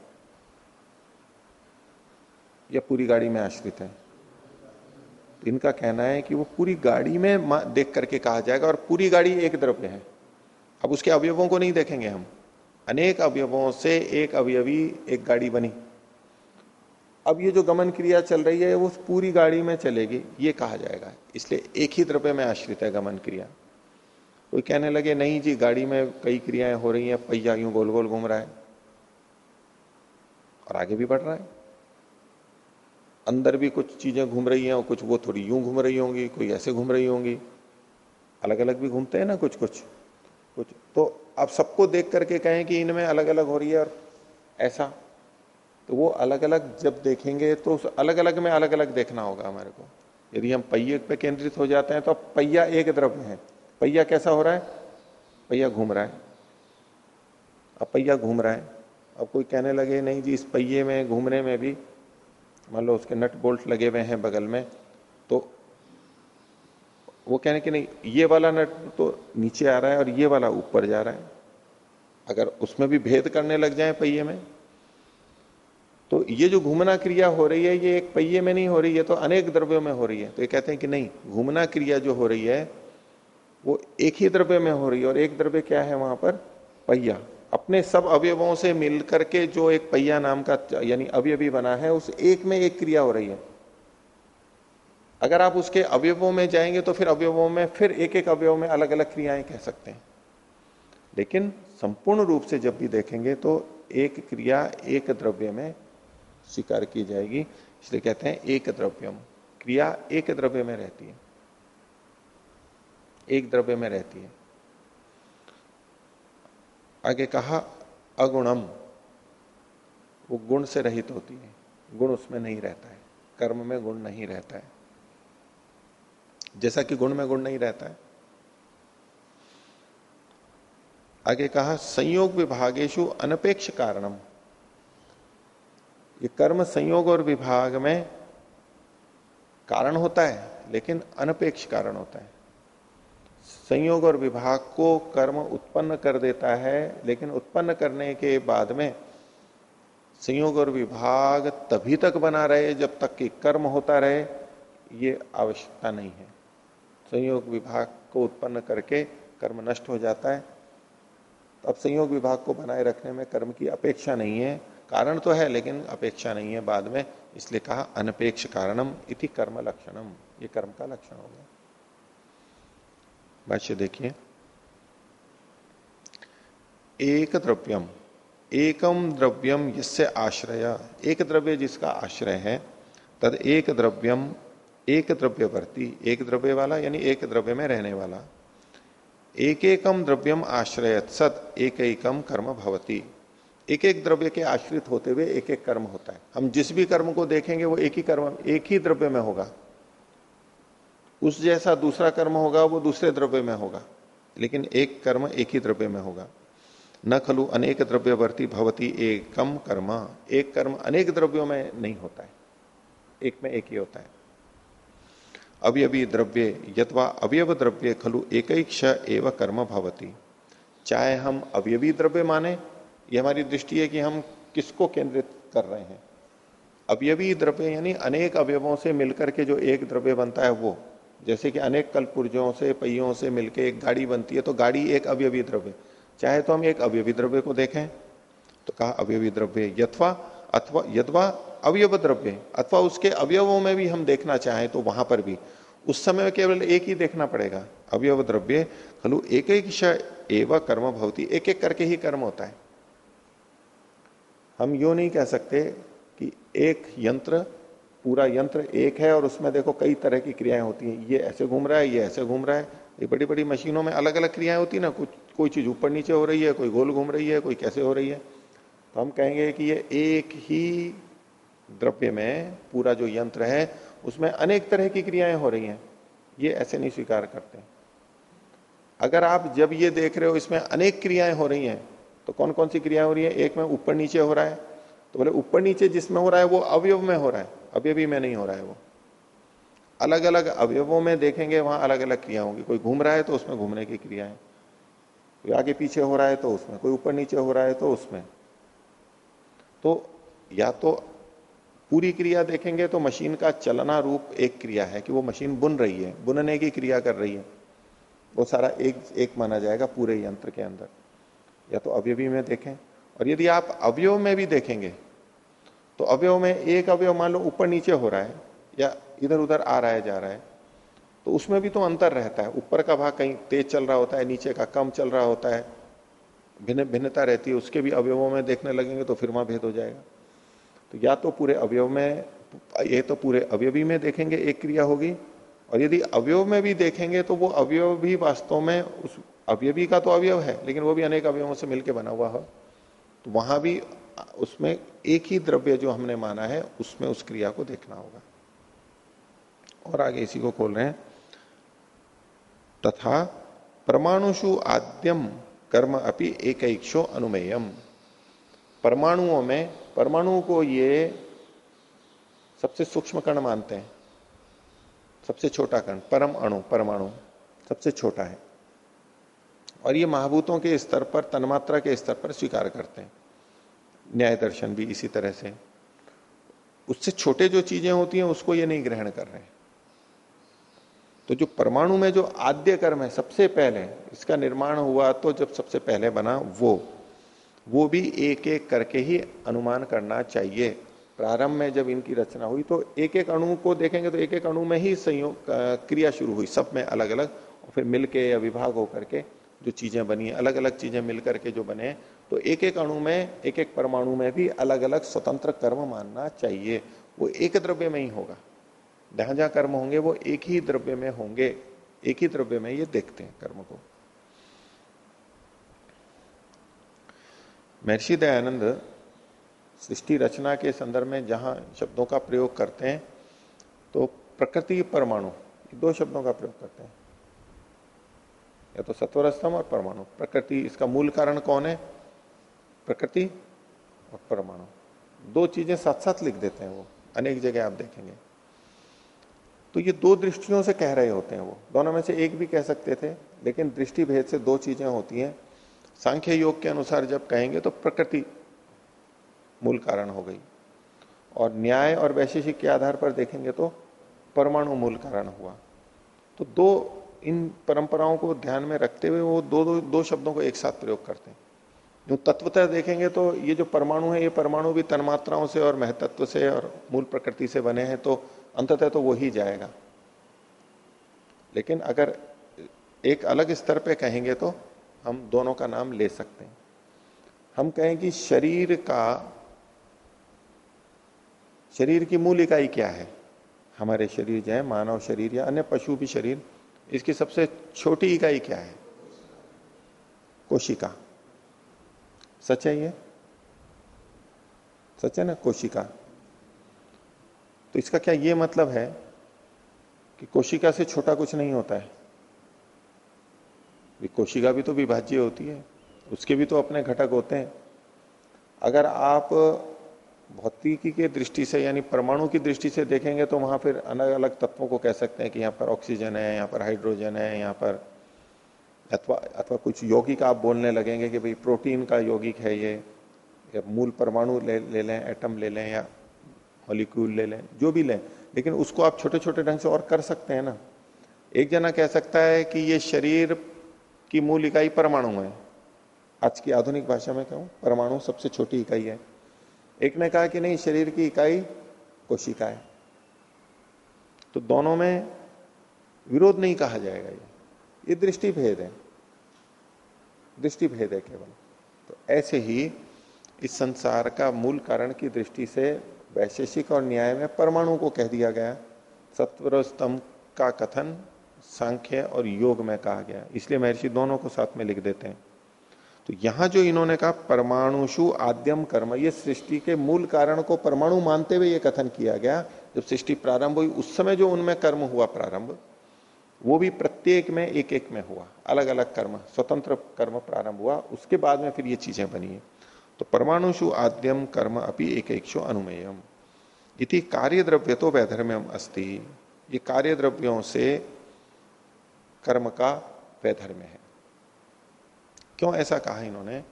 या पूरी गाड़ी में आश्रित है? तो इनका कहना है कि वो पूरी गाड़ी में, देख करके कहा जाएगा और पूरी गाड़ी एक द्रव्य है। अब उसके अवयवों को नहीं देखेंगे हम। अनेक अवयवों से एक अवयवी एक गाड़ी बनी। अब ये जो गमन क्रिया चल रही है, वो पूरी गाड़ी में चलेगी, ये कहा जाएगा। इसलिए एक ही द्रव्य में आश्रित है गमन क्रिया। कोई कहने लगे, नहीं जी, गाड़ी में कई क्रियाएँ हो रही हैं पहिया यूँ गोल गोल घूम रहा है। और आगे भी बढ़ रहा है। अंदर भी कुछ चीज़ें घूम रही हैं, और कुछ वो थोड़ी यूँ घूम रही होंगी, कोई ऐसे घूम रही होंगी। अलग अलग भी घूमते हैं ना कुछ कुछ कुछ। तो आप सबको देख करके कहें कि इनमें अलग अलग हो रही है, और ऐसा तो वो अलग अलग जब देखेंगे तो उस अलग अलग में अलग अलग देखना होगा हमारे को। यदि हम पहिए पे केंद्रित हो जाते हैं तो अब पहिया एक द्रव्य है। पहिया कैसा हो रहा है? पहिया घूम रहा है। अब पहिया घूम रहा है। अब कोई कहने लगे, नहीं जी, इस पहिए में घूमने में भी मान लो उसके नट बोल्ट लगे हुए हैं बगल में। तो वो कहने कि नहीं, ये वाला नट तो नीचे आ रहा है और ये वाला ऊपर जा रहा है। अगर उसमें भी भेद करने लग जाए पहिए में तो ये जो घूमना क्रिया हो रही है, ये एक पहिए में नहीं हो रही है तो अनेक द्रव्यों में हो रही है। तो ये कहते हैं कि नहीं, घूमना क्रिया जो हो रही है, वो एक ही द्रव्य में हो रही है और एक द्रव्य क्या है वहाँ पर? पहिया। अपने सब अवयवों से मिल करके जो एक पहिया नाम का यानी अवयवी बना है, उस एक में एक क्रिया हो रही है। अगर आप उसके अवयवों में जाएँगे तो फिर अवयवों में, फिर एक एक अवयव में अलग अलग क्रियाएँ कह सकते हैं। लेकिन संपूर्ण रूप से जब भी देखेंगे तो एक क्रिया एक द्रव्य में स्वीकार की जाएगी। इसलिए कहते हैं एक द्रव्यम। क्रिया एक द्रव्य में रहती है। एक द्रव्य में रहती है। आगे कहा, अगुणम। वो गुण से रहित होती है। गुण उसमें नहीं रहता है। कर्म में गुण नहीं रहता है। जैसा कि गुण में गुण नहीं रहता है। आगे कहा, संयोग विभागेशु अनपेक्ष कारणम। ये कर्म संयोग और विभाग में कारण होता है, लेकिन अनपेक्ष कारण होता है। संयोग और विभाग को कर्म उत्पन्न कर देता है, लेकिन उत्पन्न करने के बाद में संयोग और विभाग तभी तक बना रहे जब तक कि कर्म होता रहे, ये आवश्यकता नहीं है। संयोग विभाग को उत्पन्न करके कर्म नष्ट हो जाता है। अब संयोग विभाग को बनाए रखने में कर्म की अपेक्षा नहीं है। कारण तो है, लेकिन अपेक्षा नहीं है बाद में। इसलिए कहा, अनपेक्ष कारणम इति कर्म लक्षणम। ये कर्म का लक्षण हो गया। भाष्य देखिए। एक द्रव्यम। एकम द्रव्यम जिससे आश्रय। एक द्रव्य जिसका आश्रय है, तद एक द्रव्यम एक द्रव्य वर्ती एक द्रव्य वाला, यानी एक द्रव्य में रहने वाला। एक एकम द्रव्यम आश्रय सत एक एकम कर्म भवती। एक एक द्रव्य के आश्रित होते हुए एक एक कर्म होता है। हम जिस भी कर्म को देखेंगे, वो एक ही कर्म, एक ही द्रव्य में होगा। उस जैसा दूसरा कर्म होगा, वो दूसरे द्रव्य में होगा। लेकिन एक कर्म एक ही द्रव्य में होगा। न खलु अनेक द्रव्यवर्ती भवती एकम कर्म। एक कर्म अनेक द्रव्यों में नहीं होता है। एक में एक ही होता है। अवयवी द्रव्य यथवा अवयव द्रव्य खलु एक एवं कर्म भवती। चाहे हम अवयवी द्रव्य माने ये हमारी दृष्टि है कि हम किसको केंद्रित कर रहे हैं। अवयवी द्रव्य यानी अनेक अवयवों से मिलकर के जो एक द्रव्य बनता है वो, जैसे कि अनेक कलपुर्जों से, पहियों से मिलकर एक गाड़ी बनती है तो गाड़ी एक अवयवी द्रव्य। चाहे तो हम एक अवयवी द्रव्य को देखें तो कहा अवयवी द्रव्य यथवा अथवा यथवा अवयव द्रव्य, अथवा उसके अवयवों में भी हम देखना चाहें तो वहाँ पर भी। उस समय केवल एक ही देखना पड़ेगा। अवयव द्रव्य, खलु एक एक एवं कर्म भवती, एक एक करके ही कर्म होता है। हम यू नहीं कह सकते कि एक यंत्र, पूरा यंत्र एक है और उसमें देखो कई तरह की क्रियाएँ होती हैं। ये ऐसे घूम रहा है, ये ऐसे घूम रहा है। ये बड़ी बड़ी मशीनों में अलग अलग क्रियाएँ होती ना। कुछ, कोई चीज़ ऊपर नीचे हो रही है, कोई गोल घूम रही है, कोई कैसे हो रही है। तो हम कहेंगे कि ये एक ही द्रव्य में पूरा जो यंत्र है, उसमें अनेक तरह की क्रियाएँ हो रही हैं। ये ऐसे नहीं स्वीकार करते। अगर आप जब ये देख रहे हो, इसमें अनेक क्रियाएँ हो रही हैं तो कौन कौन सी क्रिया हो रही है? एक में ऊपर नीचे हो रहा है। तो बोले, ऊपर नीचे जिसमें हो रहा है वो अवयव में हो रहा है। अवयवी में नहीं हो रहा है वो। अलग अलग अवयवों में देखेंगे, वहाँ अलग अलग क्रिया होंगी। कोई घूम रहा है तो उसमें घूमने की क्रिया है कोई आगे पीछे हो रहा है तो उसमें। कोई ऊपर नीचे हो रहा है तो उसमें। तो या तो पूरी क्रिया देखेंगे तो मशीन का चलना रूप एक क्रिया है कि वो मशीन बुन रही है। बुनने की क्रिया कर रही है। वो सारा एक एक माना जाएगा पूरे यंत्र के अंदर। या तो अवयवी में देखें, और यदि आप अवयव में भी देखेंगे तो अवयव में एक अवयव मान लो ऊपर नीचे हो रहा है, या इधर उधर आ रहा है, जा रहा है तो उसमें भी तो अंतर रहता है। ऊपर का भाग कहीं तेज चल रहा होता है, नीचे का कम चल रहा होता है, भिन्न भिन्नता रहती है, उसके भी अवयवों में देखने लगेंगे तो फिर वहाँ भेद हो जाएगा। तो या तो पूरे अवयव में, ये तो पूरे अवयवी में देखेंगे, एक क्रिया होगी, और यदि अवयव में भी देखेंगे तो वो अवयव भी वास्तव में उस अवयवी का तो अवयव है, लेकिन वो भी अनेक अवयवों से मिलकर बना हुआ हो। तो वहाँ भी उसमें एक ही द्रव्य जो हमने माना है, उसमें उस क्रिया को देखना होगा। और आगे इसी को खोल रहे हैं। तथा परमाणुषु आद्यम कर्म अपनी एक अनुमेयम। परमाणुओं में परमाणु को ये सबसे सूक्ष्म कण मानते हैं। सबसे छोटा कण, परम अणु, परमाणु, सबसे छोटा है। और ये महाभूतों के स्तर पर, तन्मात्रा के स्तर पर स्वीकार करते हैं। न्याय दर्शन भी इसी तरह से। उससे छोटे जो चीज़ें होती हैं, उसको ये नहीं ग्रहण कर रहे तो जो परमाणु में जो आद्य कर्म है, सबसे पहले, इसका निर्माण हुआ तो जब सबसे पहले बना वो वो भी एक एक करके ही अनुमान करना चाहिए। प्रारंभ में जब इनकी रचना हुई तो एक एक अणु को देखेंगे तो एक एक अणु में ही संयोग क्रिया शुरू हुई, सब में अलग अलग और फिर मिलके या विभाग होकर के जो चीज़ें बनी अलग अलग चीज़ें मिल करके जो बने तो एक एक अणु में एक एक परमाणु में भी अलग अलग स्वतंत्र कर्म मानना चाहिए। वो एक द्रव्य में ही होगा। जहाँ जहाँ कर्म होंगे, वो एक ही द्रव्य में होंगे। एक ही द्रव्य में ये देखते हैं कर्म को। महर्षि दयानंद सृष्टि रचना के संदर्भ में जहाँ शब्दों का प्रयोग करते हैं तो प्रकृति परमाणु, दो शब्दों का प्रयोग करते हैं। या तो सत्वर स्तंभ और परमाणु। प्रकृति, इसका मूल कारण कौन है? प्रकृति और परमाणु। दो चीज़ें साथ साथ लिख देते हैं वो। अनेक जगह आप देखेंगे। तो ये दो दृष्टियों से कह रहे होते हैं वो। दोनों में से एक भी कह सकते थे, लेकिन दृष्टि भेद से दो चीज़ें होती हैं। सांख्य योग के अनुसार जब कहेंगे तो प्रकृति मूल कारण हो गई। और न्याय और वैशेषिक के आधार पर देखेंगे तो परमाणु मूल कारण हुआ। तो दो इन परंपराओं को ध्यान में रखते हुए वो दो दो, दो शब्दों को एक साथ प्रयोग करते हैं। जो तत्वतः देखेंगे तो ये जो परमाणु है ये परमाणु भी तन्मात्राओं से और महतत्व से और मूल प्रकृति से बने हैं तो अंततः तो वो ही जाएगा। लेकिन अगर एक अलग स्तर पे कहेंगे तो हम दोनों का नाम ले सकते हैं। हम कहें कि शरीर का शरीर की मूल इकाई क्या है? हमारे शरीर जो है मानव शरीर या अन्य पशु भी शरीर इसकी सबसे छोटी इकाई क्या है? कोशिका। सच है ये? सच है ना? कोशिका। तो इसका क्या ये मतलब है कि कोशिका से छोटा कुछ नहीं होता है? कोशिका भी तो विभाज्य होती है। उसके भी तो अपने घटक होते हैं। अगर आप भौतिकी के दृष्टि से यानी परमाणु की दृष्टि से देखेंगे तो वहाँ फिर अलग अलग तत्वों को कह सकते हैं कि यहाँ पर ऑक्सीजन है यहाँ पर हाइड्रोजन है यहाँ पर अथवा अथवा कुछ यौगिक आप बोलने लगेंगे कि भाई प्रोटीन का यौगिक है ये या मूल परमाणु ले, ले लें एटम ले लें या मॉलिक्यूल ले लें जो भी लें। लेकिन उसको आप छोटे छोटे ढंग से और कर सकते हैं ना। एक जना कह सकता है कि ये शरीर की मूल इकाई परमाणु है। आज की आधुनिक भाषा में कहूँ परमाणु सबसे छोटी इकाई है। एक ने कहा कि नहीं, शरीर की इकाई कोशिका है। तो दोनों में विरोध नहीं कहा जाएगा ये। ये दृष्टि भेद है। दृष्टि भेद है केवल। तो ऐसे ही इस संसार का मूल कारण की दृष्टि से वैशेषिक और न्याय में परमाणु को कह दिया गया। सत्वर स्तंभ का कथन, सांख्य और योग में कहा गया। इसलिए महर्षि दोनों को साथ में लिख देते हैं। तो यहाँ जो इन्होंने कहा, परमाणुषु आद्यम कर्म, ये सृष्टि के मूल कारण को परमाणु मानते हुए ये कथन किया गया। जब सृष्टि प्रारंभ हुई, उस समय जो उनमें कर्म हुआ प्रारंभ, वो भी प्रत्येक में एक एक में हुआ। अलग अलग कर्म, स्वतंत्र कर्म प्रारंभ हुआ, उसके बाद में फिर ये चीज़ें बनी है। तो परमाणुषु आद्यम कर्म अपनी एक एक शो अनुमेयम। इति कार्य द्रव्य तो वैधर्म्यम अस्ति। ये कार्य द्रव्यों से कर्म का वैधर्म्य है। क्यों ऐसा कहा इन्होंने?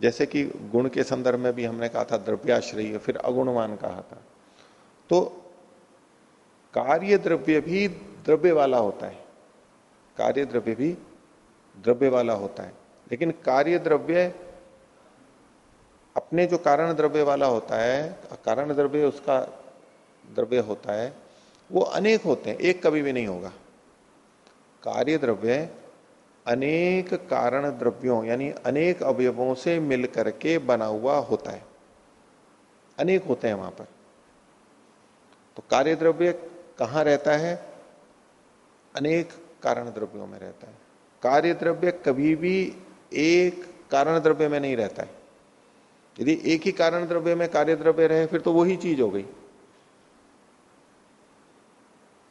जैसे कि गुण के संदर्भ में भी हमने कहा था, द्रव्याश्रय, फिर अगुणवान कहा था। तो कार्य द्रव्य भी द्रव्य वाला होता है। कार्य द्रव्य भी द्रव्य वाला होता है। लेकिन कार्य द्रव्य अपने जो कारण द्रव्य वाला होता है, कारण द्रव्य उसका द्रव्य होता है, वो अनेक होते हैं, एक कभी भी नहीं होगा। कार्य द्रव्य अनेक कारण द्रव्यों यानी अनेक अवयवों से मिलकर के बना हुआ होता है। अनेक होते हैं वहाँ पर। तो कार्य द्रव्य कहाँ रहता है? अनेक कारण द्रव्यों में रहता है। कार्य द्रव्य कभी भी एक कारण द्रव्य में नहीं रहता है। यदि एक ही कारण द्रव्य में कार्य द्रव्य रहे, फिर तो वही चीज़ हो गई।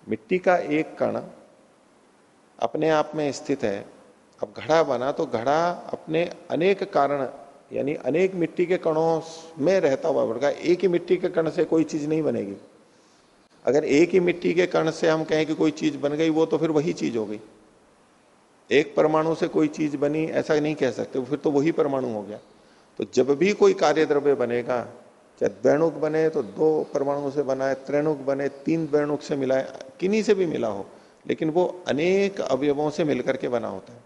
मिट्टी का एक कण अपने आप में स्थित है अब घड़ा बना तो घड़ा अपने अनेक कारण, यानी अनेक मिट्टी के कणों में रहता हुआ बढ़ एक ही मिट्टी के कण से कोई चीज़ नहीं बनेगी। अगर एक ही मिट्टी के कण से हम कहें कि कोई चीज़ बन गई, वो तो फिर वही चीज़ हो गई। एक परमाणु से कोई चीज़ बनी, ऐसा नहीं कह सकते, फिर तो वही परमाणु हो गया। तो जब भी कोई कार्य द्रव्य बनेगा, चाहे द्वैणुक बने तो दो परमाणु से बना है, त्रेणुक बने, तीन द्वैणुक से मिला है, किन्हीं से भी मिला हो, लेकिन वो अनेक अवयवों से मिलकर के बना होता है।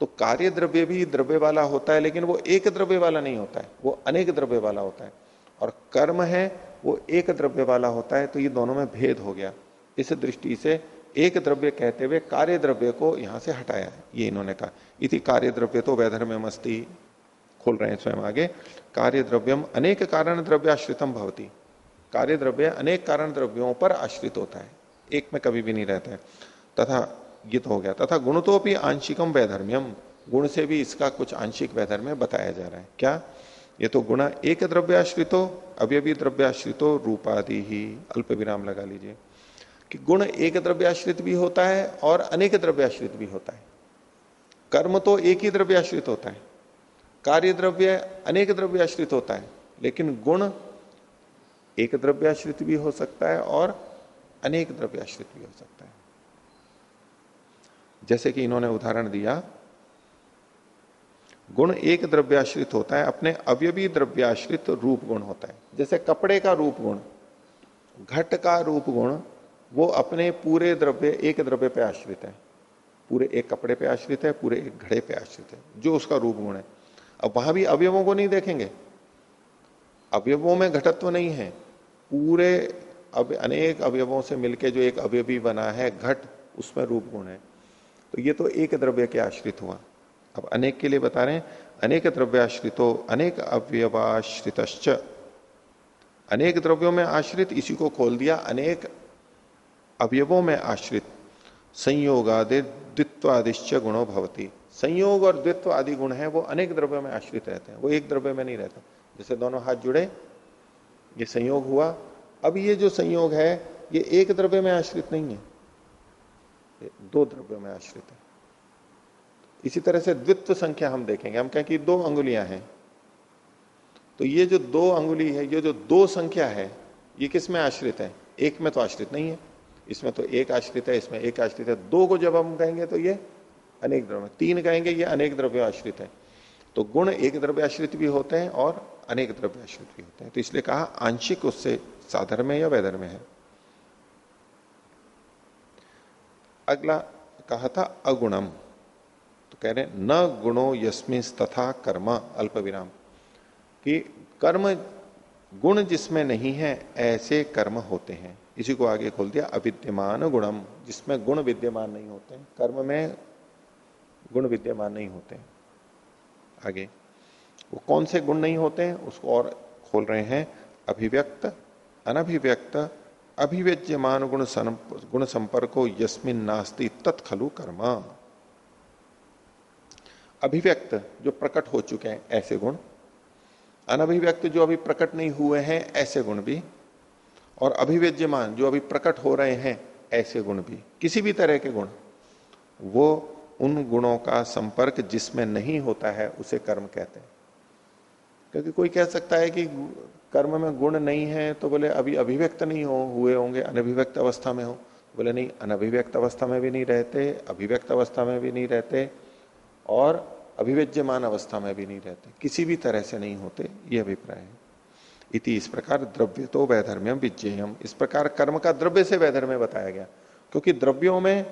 तो कार्य द्रव्य भी द्रव्य वाला होता है, लेकिन वो एक द्रव्य वाला नहीं होता है, वो अनेक द्रव्य वाला होता है। और कर्म है, वो एक द्रव्य वाला होता है तो ये दोनों में भेद हो गया। इस दृष्टि से एक द्रव्य कहते हुए कार्य द्रव्य को यहाँ से हटाया ये इन्होंने कहा। इति कार्य द्रव्य तो वैधर्म मस्ती खोल रहे हैं स्वयं आगे। कार्य द्रव्यम अनेक कारण द्रव्य आश्रितम भवती। कार्य द्रव्य अनेक कारण द्रव्यों पर आश्रित होता है। एक में कभी भी नहीं रहता है। तथा ये तो हो गया। तथा गुण तो भी आंशिकम वैधर्म्यम। गुण से भी इसका कुछ आंशिक वैधर्म्य बताया जा रहा है। क्या? ये तो गुण एक द्रव्याश्रितो अवयवी द्रव्याश्रितो रूपादि ही। अल्प विराम लगा लीजिए। कि गुण एक द्रव्याश्रित भी होता है और अनेक द्रव्याश्रित भी होता है। कर्म तो एक ही द्रव्याश्रित होता है। कार्य द्रव्य अनेक द्रव्याश्रित होता है। लेकिन गुण एक द्रव्याश्रित भी हो सकता है और अनेक द्रव्याश्रित भी हो सकता है। जैसे कि इन्होंने उदाहरण दिया, गुण एक द्रव्याश्रित होता है, अपने अवयवी द्रव्याश्रित रूप गुण होता है। जैसे कपड़े का रूप गुण, घट का रूप गुण, वो अपने पूरे द्रव्य, एक द्रव्य पे आश्रित है। पूरे एक कपड़े पे आश्रित है, पूरे एक घड़े पे आश्रित है, जो उसका रूप गुण है। अब वहाँ भी अवयवों को नहीं देखेंगे। अवयवों में घटत्व नहीं है। पूरे अब अनेक अवयवों से मिलके जो एक अवयवी बना है, घट, उसमें रूप गुण है। तो ये तो एक द्रव्य के आश्रित हुआ। अब अनेक के लिए बता रहे हैं, अनेक द्रव्याश्रितो, अनेक अवयवाश्रित अनेक द्रव्यों में आश्रित, इसी को खोल दिया, अनेक अवयवों में आश्रित। संयोग आदि द्वित्वादिश्च गुणों भवती। संयोग और द्वित्व आदि गुण है, वो अनेक द्रव्यों में आश्रित रहते हैं, वो एक द्रव्य में नहीं रहता। जैसे दोनों हाथ जुड़े, ये संयोग हुआ। अब ये जो संयोग है, ये एक द्रव्य में आश्रित नहीं है। दो द्रव्यों में आश्रित है। इसी तरह से द्वित्व संख्या हम देखेंगे। हम कहें कि दो अंगुलियाँ हैं। तो ये जो दो अंगुली है, ये जो दो संख्या है, ये किसमें आश्रित है? एक में तो आश्रित नहीं है। इसमें तो एक आश्रित है, इसमें एक आश्रित है। दो को जब हम कहेंगे तो ये अनेक द्रव्य तीन कहेंगे, ये अनेक द्रव्य आश्रित है। तो गुण एक द्रव्य आश्रित भी होते हैं और अनेक द्रव्य आश्रित भी होते हैं। तो इसलिए कहा, आंशिक उससे साधर्म या वैधर्म है। अगला कहा था अगुणम। तो कह रहे न गुणो यस्मिन तथा कर्म अल्प विराम कि कर्म, गुण जिसमें नहीं है, ऐसे कर्म होते हैं। इसी को आगे खोल दिया, अविद्यमान गुणम, जिसमें गुण विद्यमान नहीं होते कर्म में गुण विद्यमान नहीं होते आगे, वो कौन से गुण नहीं होते हैं, उसको और खोल रहे हैं, अभिव्यक्त, अनभिव्यक्त अभिव्यज्यमान गुण गुण संपर्को यस्मिन नास्ति तत्खलु कर्म। अभिव्यक्त जो प्रकट हो चुके हैं, ऐसे गुण। अनभिव्यक्त जो अभी प्रकट नहीं हुए हैं, ऐसे गुण भी। और अभिव्यज्यमान जो अभी प्रकट हो रहे हैं, ऐसे गुण भी। किसी भी तरह के गुण। वो उन गुणों का संपर्क जिसमें नहीं होता है, उसे कर्म कहते हैं। क्योंकि कोई कह सकता है कि कर्म में गुण नहीं है तो बोले, अभी अभिव्यक्त नहीं हो, हुए होंगे, अनभिव्यक्त अवस्था में हो। बोले, नहीं, अनभिव्यक्त अवस्था में भी नहीं रहते, अभिव्यक्त अवस्था में भी नहीं रहते और अभिव्यज्यमान अवस्था में भी नहीं रहते। किसी भी तरह से नहीं होते, ये अभिप्राय है। इति इस प्रकार द्रव्य तो वैधर्म्यम विज्ञेयम। इस प्रकार कर्म का द्रव्य से वैधर्म्य बताया गया, क्योंकि द्रव्यों में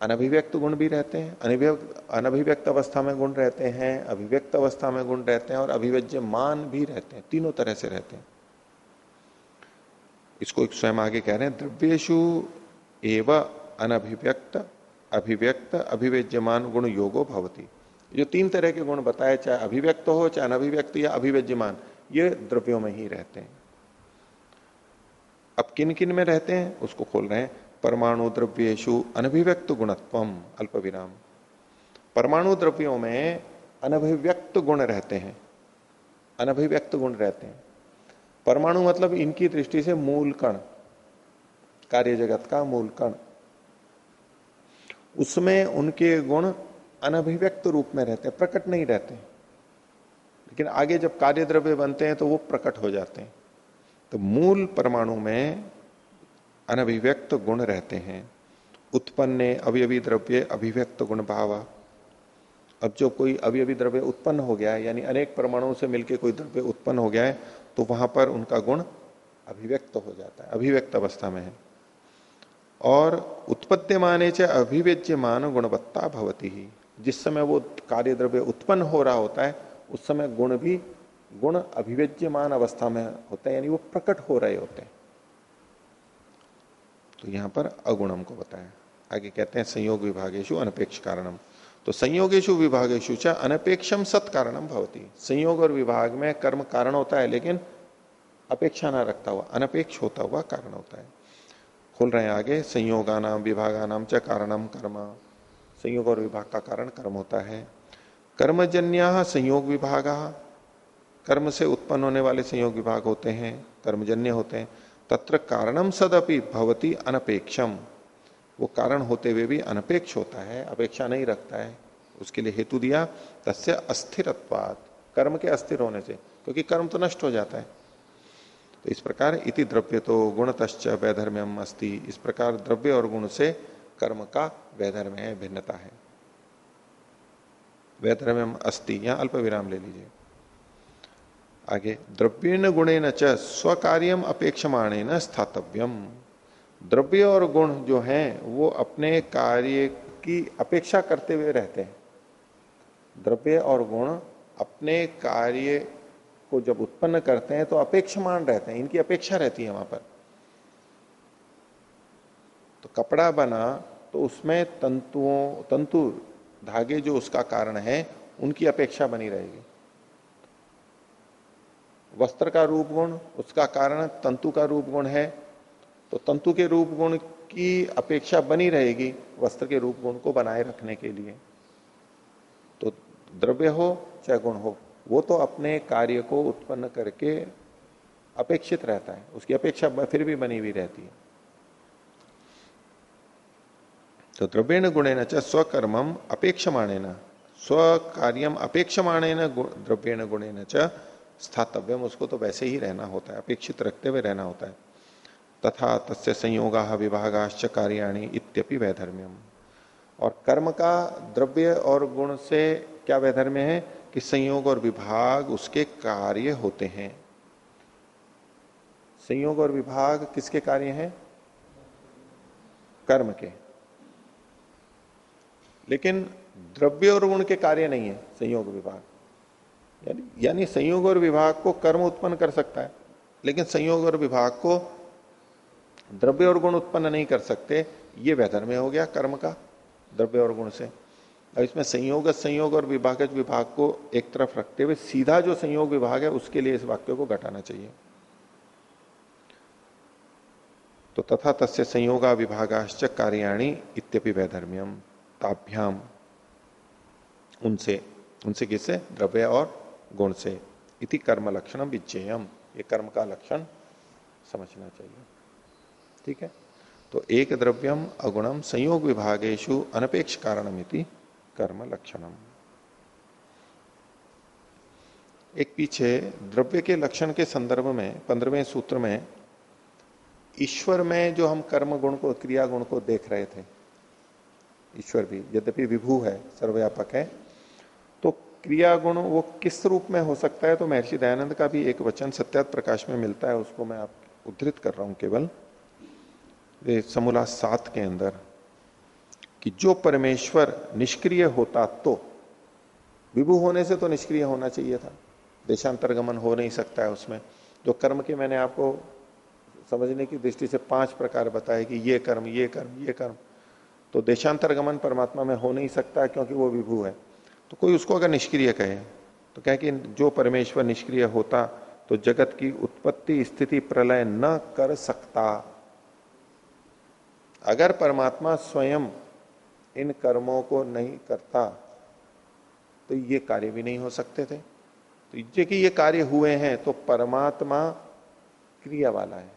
अनभिव्यक्त गुण भी रहते हैं। अनभिव्यक्त अनभिव्यक्त अवस्था में गुण रहते हैं, अभिव्यक्त अवस्था में गुण रहते हैं और अभिव्यज्य मान भी रहते हैं। तीनों तरह से रहते हैं। इसको एक स्वयं आगे कह रहे हैं, द्रव्येशु एव अनभिव्यक्त, अभिव्यक्त, अभिव्यज्यमान गुण योगो भवती। जो तीन तरह के गुण बताए, चाहे अभिव्यक्त हो, चाहे अनभिव्यक्त या अभिव्यज्यमान, ये द्रव्यों में ही रहते हैं। अब किन किन में रहते हैं, उसको खोल रहे हैं। परमाणु द्रव्येशु अनभिव्यक्त गुणत्व अल्प विराम परमाणु द्रव्यों में अनभिव्यक्त गुण रहते हैं। अनभिव्यक्त गुण रहते हैं। परमाणु मतलब इनकी दृष्टि से मूल कण, कार्य जगत का मूल कण। उसमें उनके गुण अनभिव्यक्त रूप में रहते हैं, प्रकट नहीं रहते लेकिन आगे जब कार्य द्रव्य बनते हैं तो वो प्रकट हो जाते हैं। तो मूल परमाणु में अनभिव्यक्त गुण रहते हैं। उत्पन्न अवयवी द्रव्य अभिव्यक्त गुण भाव। अब जो कोई अवयवी द्रव्य उत्पन्न हो गया है, यानी अनेक परमाणुओं से मिलकर कोई द्रव्य उत्पन्न हो गया है तो वहाँ पर उनका गुण अभिव्यक्त हो जाता है, अभिव्यक्त अवस्था में है। और उत्पत्ति माने च अभिव्यज्य मान गुणवत्ता भवती ही। जिस समय वो कार्य द्रव्य उत्पन्न हो रहा होता है, उस समय गुण भी गुण अभिव्यज्यमान अवस्था में होता है, यानी वो प्रकट हो रहे होते हैं। तो यहाँ पर अगुणम को बताया आगे कहते हैं, संयोग विभागेशु अनपेक्ष कारणम। तो संयोगेशु विभागेशु च अनपेक्षम सत कारणम भवती। संयोग और विभाग में कर्म कारण होता है, लेकिन अपेक्षा ना रखता हुआ, अनपेक्ष होता हुआ कारण होता है। खोल रहे हैं आगे संयोगा विभागा नाम च कारणम कर्म। संयोग और विभाग का कारण कर्म होता है। कर्मजन्य संयोग विभाग। कर्म से उत्पन्न होने वाले संयोग विभाग होते हैं, कर्मजन्य होते हैं। तत्र कारणम सदपि भवती अनपेक्षम। वो कारण होते हुए भी अनपेक्ष होता है, अपेक्षा नहीं रखता है। उसके लिए हेतु दिया, तस्य अस्थिरत्वाद कर्म के अस्थिर होने से, क्योंकि कर्म तो नष्ट हो जाता है। तो इस प्रकार इति द्रव्य तो गुणतश्च वैधर्म्यम अस्ति। इस प्रकार द्रव्य और गुण से कर्म का वैधर्म्य भिन्नता है। वैधर्म्यम अस्ति, यहाँ अल्प विराम ले लीजिए। आगे द्रव्येन गुणेन च स्वकार्यम अपेक्षमाणे न स्थातव्यम। द्रव्य और गुण जो हैं, वो अपने कार्य की अपेक्षा करते हुए रहते हैं। द्रव्य और गुण अपने कार्य को जब उत्पन्न करते हैं तो अपेक्षमान रहते हैं, इनकी अपेक्षा रहती है वहाँ पर। तो कपड़ा बना तो उसमें तंतुओं, तंतु धागे जो उसका कारण है, उनकी अपेक्षा बनी रहेगी। वस्त्र का रूप गुण, उसका कारण तंतु का रूप गुण है। तो तंतु के रूप गुण की अपेक्षा बनी रहेगी वस्त्र के रूप गुण को बनाए रखने के लिए। तो द्रव्य हो चाहे गुण हो, वो तो अपने कार्य को उत्पन्न करके अपेक्षित रहता है। उसकी अपेक्षा फिर भी बनी हुई रहती है। तो द्रव्यण गुणेन च स्वकर्मम अपेक्षमाणेन। स्व कार्यम अपेक्षमाणेन द्रव्यण गुणेन च स्थातव्यम, उसको तो वैसे ही रहना होता है, अपेक्षित रखते हुए रहना होता है। तथा तस्य संयोगा, विभागाश्च कार्याणी इत्यपि वैधर्म्यम। और कर्म का द्रव्य और गुण से क्या वैधर्म्य है? कि संयोग और विभाग उसके कार्य होते हैं। संयोग और विभाग किसके कार्य हैं? कर्म के। लेकिन द्रव्य और गुण के कार्य नहीं है, संयोग विभाग। यानी संयोग और विभाग को कर्म उत्पन्न कर सकता है, लेकिन संयोग और विभाग को द्रव्य और गुण उत्पन्न नहीं कर सकते, ये वैधर्म्य हो गया कर्म का, द्रव्य और गुण से। अब इसमें संयोग संयोग और विभाग विभाग को एक तरफ़ रखते हुए सीधा जो संयोग विभाग है, उसके लिए इस वाक्य को घटाना चाहिए। तो तथा तस्य संयोगा विभागाश्च कार्याणी इत्यपि वैधर्म्यम ताभ्याम उनसे उनसे किससे? द्रव्य और गुण से इति कर्म लक्षण विचेयम ये कर्म का लक्षण समझना चाहिए। ठीक है? तो एक द्रव्यम अगुणम संयोग विभागेशु अनपेक्ष कारणमिति कर्म लक्षणम एक पीछे द्रव्य के लक्षण के संदर्भ में, पंद्रहवें सूत्र में, ईश्वर में जो हम कर्म गुण को, क्रिया गुण को देख रहे थे, ईश्वर भी, यद्यपि विभू है, सर्वव्यापक है क्रिया गुण वो किस रूप में हो सकता है? तो महर्षि दयानंद का भी एक वचन सत्यात प्रकाश में मिलता है, उसको मैं आप उद्धृत कर रहा हूँ केवल। समूला सात के अंदर, कि जो परमेश्वर निष्क्रिय होता तो विभू होने से तो निष्क्रिय होना चाहिए था। देशांतर गमन हो नहीं सकता है उसमें। जो कर्म के मैंने आपको समझने की दृष्टि से पाँच प्रकार बताए कि ये कर्म ये कर्म ये कर्म तो देशांतर गमन परमात्मा में हो नहीं सकता क्योंकि वो विभू है। तो कोई उसको अगर निष्क्रिय कहे तो कहे कि जो परमेश्वर निष्क्रिय होता तो जगत की उत्पत्ति स्थिति प्रलय न कर सकता। अगर परमात्मा स्वयं इन कर्मों को नहीं करता तो ये कार्य भी नहीं हो सकते थे। तो ये कि ये कार्य हुए हैं तो परमात्मा क्रिया वाला है,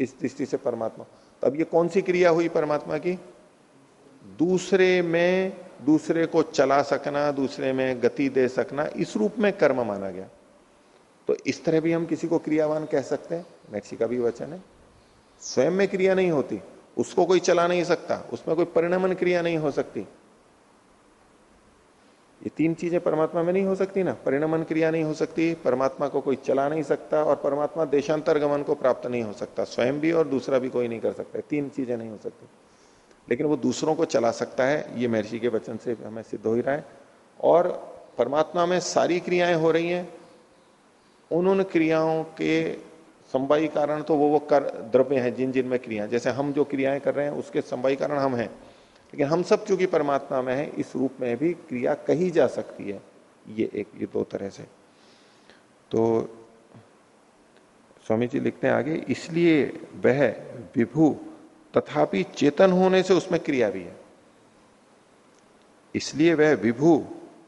इस दृष्टि से परमात्मा। तो अब ये कौन सी क्रिया हुई परमात्मा की? दूसरे में दूसरे को चला सकना, दूसरे में गति दे सकना, इस रूप में कर्म माना गया। तो इस तरह भी हम किसी को क्रियावान कह सकते हैं। मैक्सी का भी वचन है। स्वयं में क्रिया नहीं होती। उसको कोई चला नहीं सकता। उसमें कोई परिणमन क्रिया नहीं हो सकती। ये तीन चीज़ें परमात्मा में नहीं हो सकती ना। परिणमन क्रिया नहीं हो सकती। परमात्मा को कोई चला नहीं सकता और परमात्मा देशांतर गमन को प्राप्त नहीं हो सकता। स्वयं भी और दूसरा भी कोई नहीं कर सकता। तीन चीज़ें नहीं हो सकती। लेकिन वो दूसरों को चला सकता है, ये महर्षि के वचन से हमें सिद्ध हो ही रहा है। और परमात्मा में सारी क्रियाएँ हो रही हैं, उन उन क्रियाओं के संवाई कारण तो वो वो कर, द्रव्य हैं, जिन जिन में क्रिया। जैसे हम जो क्रियाएँ कर रहे हैं, उसके संवाई कारण हम हैं। लेकिन हम सब चूँकि परमात्मा में है, इस रूप में भी क्रिया कही जा सकती है, ये एक, ये दो तरह से। तो स्वामी जी लिखते हैं आगे, इसलिए वह विभू तथापि चेतन होने से उसमें क्रिया भी है। इसलिए वह विभू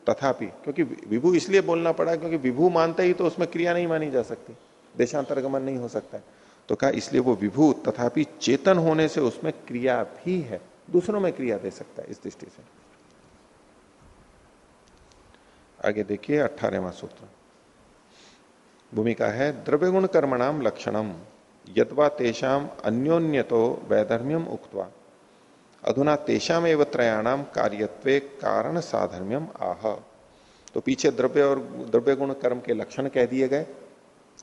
तथापि, क्योंकि विभू इसलिए बोलना पड़ा क्योंकि विभू मानते ही तो उसमें क्रिया नहीं मानी जा सकती, देशांतरगमन नहीं हो सकता। है तो कहा इसलिए वो विभू तथापि चेतन होने से उसमें क्रिया भी है, दूसरों में क्रिया दे सकता है इस दृष्टि से। आगे देखिए अठारहवा सूत्र। भूमिका है द्रव्य गुण कर्मणाम लक्षणम। यदवा तेषाम अन्योन्य तो वैधर्म्यम उक्तवा। अधुना तेषाम एवं त्रयाणाम कार्यत्वे कारण साधर्म्यम आह। तो पीछे द्रव्य और द्रव्य गुण कर्म के लक्षण कह दिए गए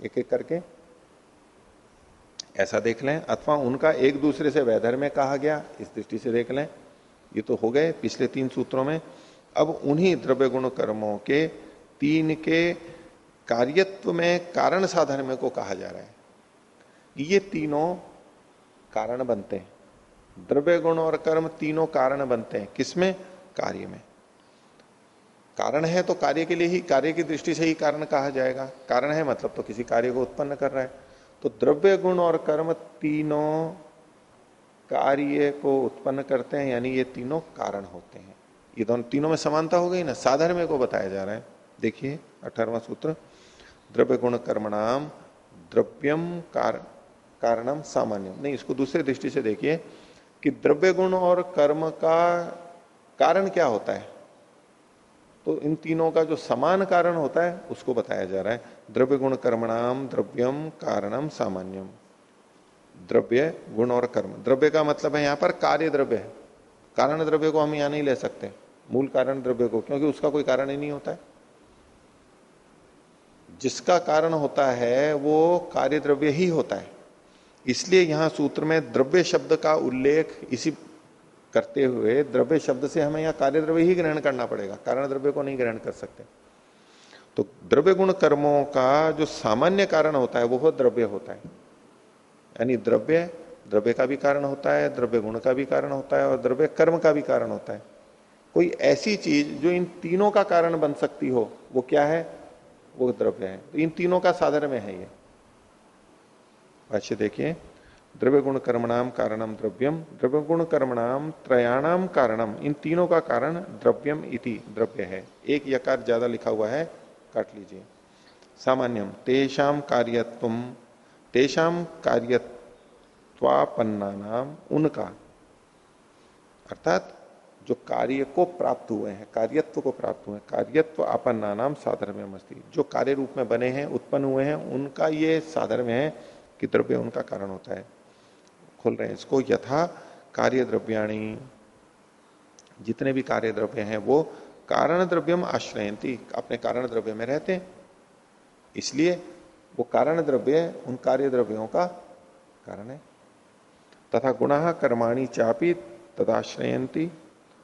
एक एक करके। ऐसा देख लें, अथवा उनका एक दूसरे से वैधर्म्य कहा गया, इस दृष्टि से देख लें, ये तो हो गए पिछले तीन सूत्रों में। अब उन्हीं द्रव्य गुण कर्मों के, तीन के कार्यत्व में कारण साधर्म्य को कहा जा रहा है। ये तीनों कारण बनते हैं। द्रव्य गुण और कर्म तीनों कारण बनते हैं। किसमें? कार्य में। कारण है तो कार्य के लिए ही, कार्य की दृष्टि से ही कारण कहा जाएगा। कारण है मतलब तो किसी कार्य को उत्पन्न कर रहा है। तो द्रव्य गुण और कर्म तीनों कार्य को उत्पन्न करते हैं, यानी ये तीनों कारण होते हैं। ये दोनों तीनों में समानता हो गई ना? साधर्म्य को बताया जा रहा है। देखिए अठारवा सूत्र। द्रव्य गुण कर्म नाम द्रव्यम कारण कारणम सामान्य। नहीं, इसको दूसरे दृष्टि से देखिए कि द्रव्य गुण और कर्म का कारण क्या होता है? तो इन तीनों का जो समान कारण होता है, उसको बताया जा रहा है। द्रव्य गुण कर्मणाम, द्रव्यम कारणम सामान्यम। द्रव्य, गुण और कर्म। द्रव्य का मतलब है यहाँ पर कार्य द्रव्य है। कारण द्रव्य को हम यहाँ नहीं ले सकते। मूल कारण द्रव्य को, क्योंकि उसका कोई कारण ही नहीं होता है। जिसका कारण होता है, वो कार्य द्रव्य ही होता है। इसलिए यहाँ सूत्र में द्रव्य शब्द का उल्लेख इसी करते हुए द्रव्य शब्द से हमें यहाँ कार्य द्रव्य ही ग्रहण करना पड़ेगा, कारण द्रव्य को नहीं ग्रहण कर सकते। तो द्रव्य गुण कर्मों का जो सामान्य कारण होता है वो द्रव्य होता है। यानी द्रव्य द्रव्य का भी कारण होता है, द्रव्य गुण का भी कारण होता है और द्रव्य कर्म का भी कारण होता है। कोई ऐसी चीज़ जो इन तीनों का कारण बन सकती हो, वो क्या है? वो द्रव्य है। तो इन तीनों का साधन में है ये। भाष्य देखिए। द्रव्य गुण कर्मणाम कारणम द्रव्यम द्रव्य गुण कर्मणाम त्रयाणाम कारणम इन तीनों का कारण द्रव्यम इति द्रव्य है। एक यकार ज़्यादा लिखा हुआ है, काट लीजिए। सामान्यम तेषाम कार्यत्व तेषाम कार्यत्वापन्ना नाम उनका। अर्थात, जो कार्य को प्राप्त हुए हैं, कार्यत्व को प्राप्त हुए हैं कार्यत्व अपन्ना नाम साधर्म्य जो कार्य रूप में बने हैं, उत्पन्न हुए हैं, उनका ये साधर्म्य है कि द्रव्य उनका कारण होता है। खोल रहे हैं इसको। यथा कार्य द्रव्याणी जितने भी कार्य द्रव्य हैं, वो कारण द्रव्यम आश्रयंती अपने कारण द्रव्य में रहते हैं। इसलिए वो कारण द्रव्य उन कार्य द्रव्यों का कारण है। तथा गुणा कर्माणी चापी तदाश्रयंती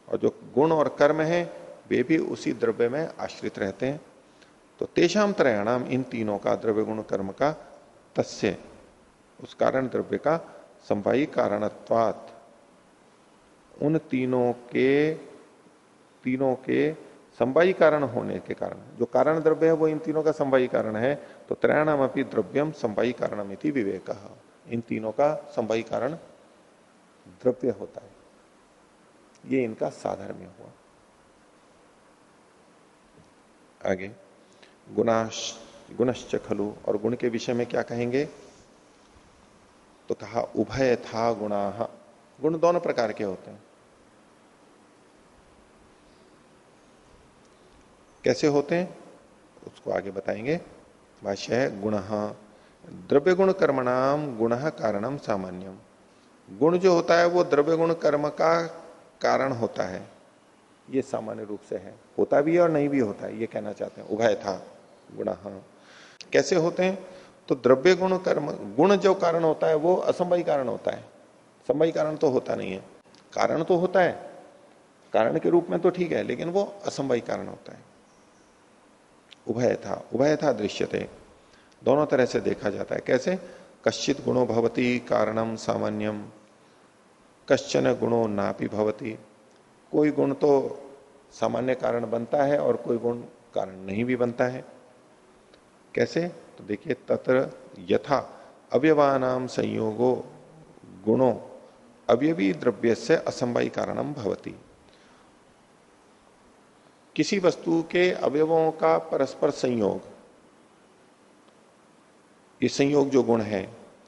और जो गुण और कर्म है, वे भी उसी द्रव्य में आश्रित रहते हैं। तो तेषाम त्रयाणाम इन तीनों का द्रव्य गुण कर्म का, तस्य उस कारण द्रव्य का संवाही कारणत्वात। उन तीनों के तीनों के संवाई कारण होने के कारण, जो कारण द्रव्य है वो इन तीनों का संवाई कारण है तो त्रयाणाम अपनी द्रव्यम संवाई कारणम इति विवेक। इन तीनों का संवाई कारण द्रव्य होता है। ये इनका साधर्म्य हुआ। आगे गुणाश गुणश्च खलु और गुण के विषय में क्या कहेंगे? तो कहा, उभय था गुणा। गुण दोनों प्रकार के होते हैं। कैसे होते हैं? उसको आगे बताएँगे। भाष्य है, गुण। द्रव्य गुण कर्मणाम गुण कारणम सामान्यम गुण जो होता है, वो द्रव्य गुण कर्म का कारण होता है। ये सामान्य रूप से है। होता भी है और नहीं भी होता है, ये कहना चाहते हैं। उभय था गुण। कैसे होते हैं? तो द्रव्य गुण कर्म, गुण जो कारण होता है, वो असंभवी कारण होता है। संभवी कारण तो होता नहीं है। कारण तो होता है। कारण के रूप में तो ठीक है, लेकिन वो असंभवी कारण होता है। उभय था उभय था दृश्यते। दोनों तरह से देखा जाता है। कैसे? कश्चित गुणो भवती कारणम सामान्यम कश्चन गुणो नापी भवती। कोई गुण तो सामान्य कारण बनता है और कोई गुण कारण नहीं भी बनता है। कैसे? तो देखिए, तत्र यथा अवयवानाम संयोगो गुणों अवयवी द्रव्य से असंभवी कारणम भवती। किसी वस्तु के अवयवों का परस्पर संयोग, ये संयोग जो गुण है,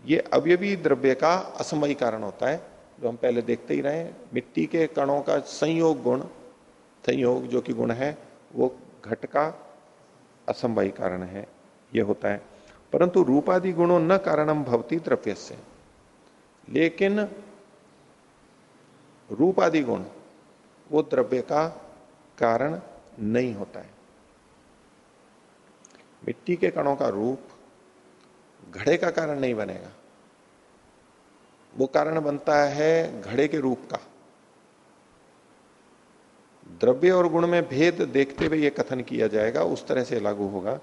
ये अवयवी द्रव्य का असमयी कारण होता है, जो हम पहले देखते ही रहे। मिट्टी के कणों का संयोग गुण, संयोग जो कि गुण है, वो घट का असंभवी कारण है। ये होता है। परंतु रूपादि गुणों न कारणम भवती द्रव्य से लेकिन रूपादि गुण, वो द्रव्य का कारण नहीं होता है। मिट्टी के कणों का रूप घड़े का कारण नहीं बनेगा। वो कारण बनता है घड़े के रूप का। द्रव्य और गुण में भेद देखते हुए यह कथन किया जाएगा, उस तरह से लागू होगा।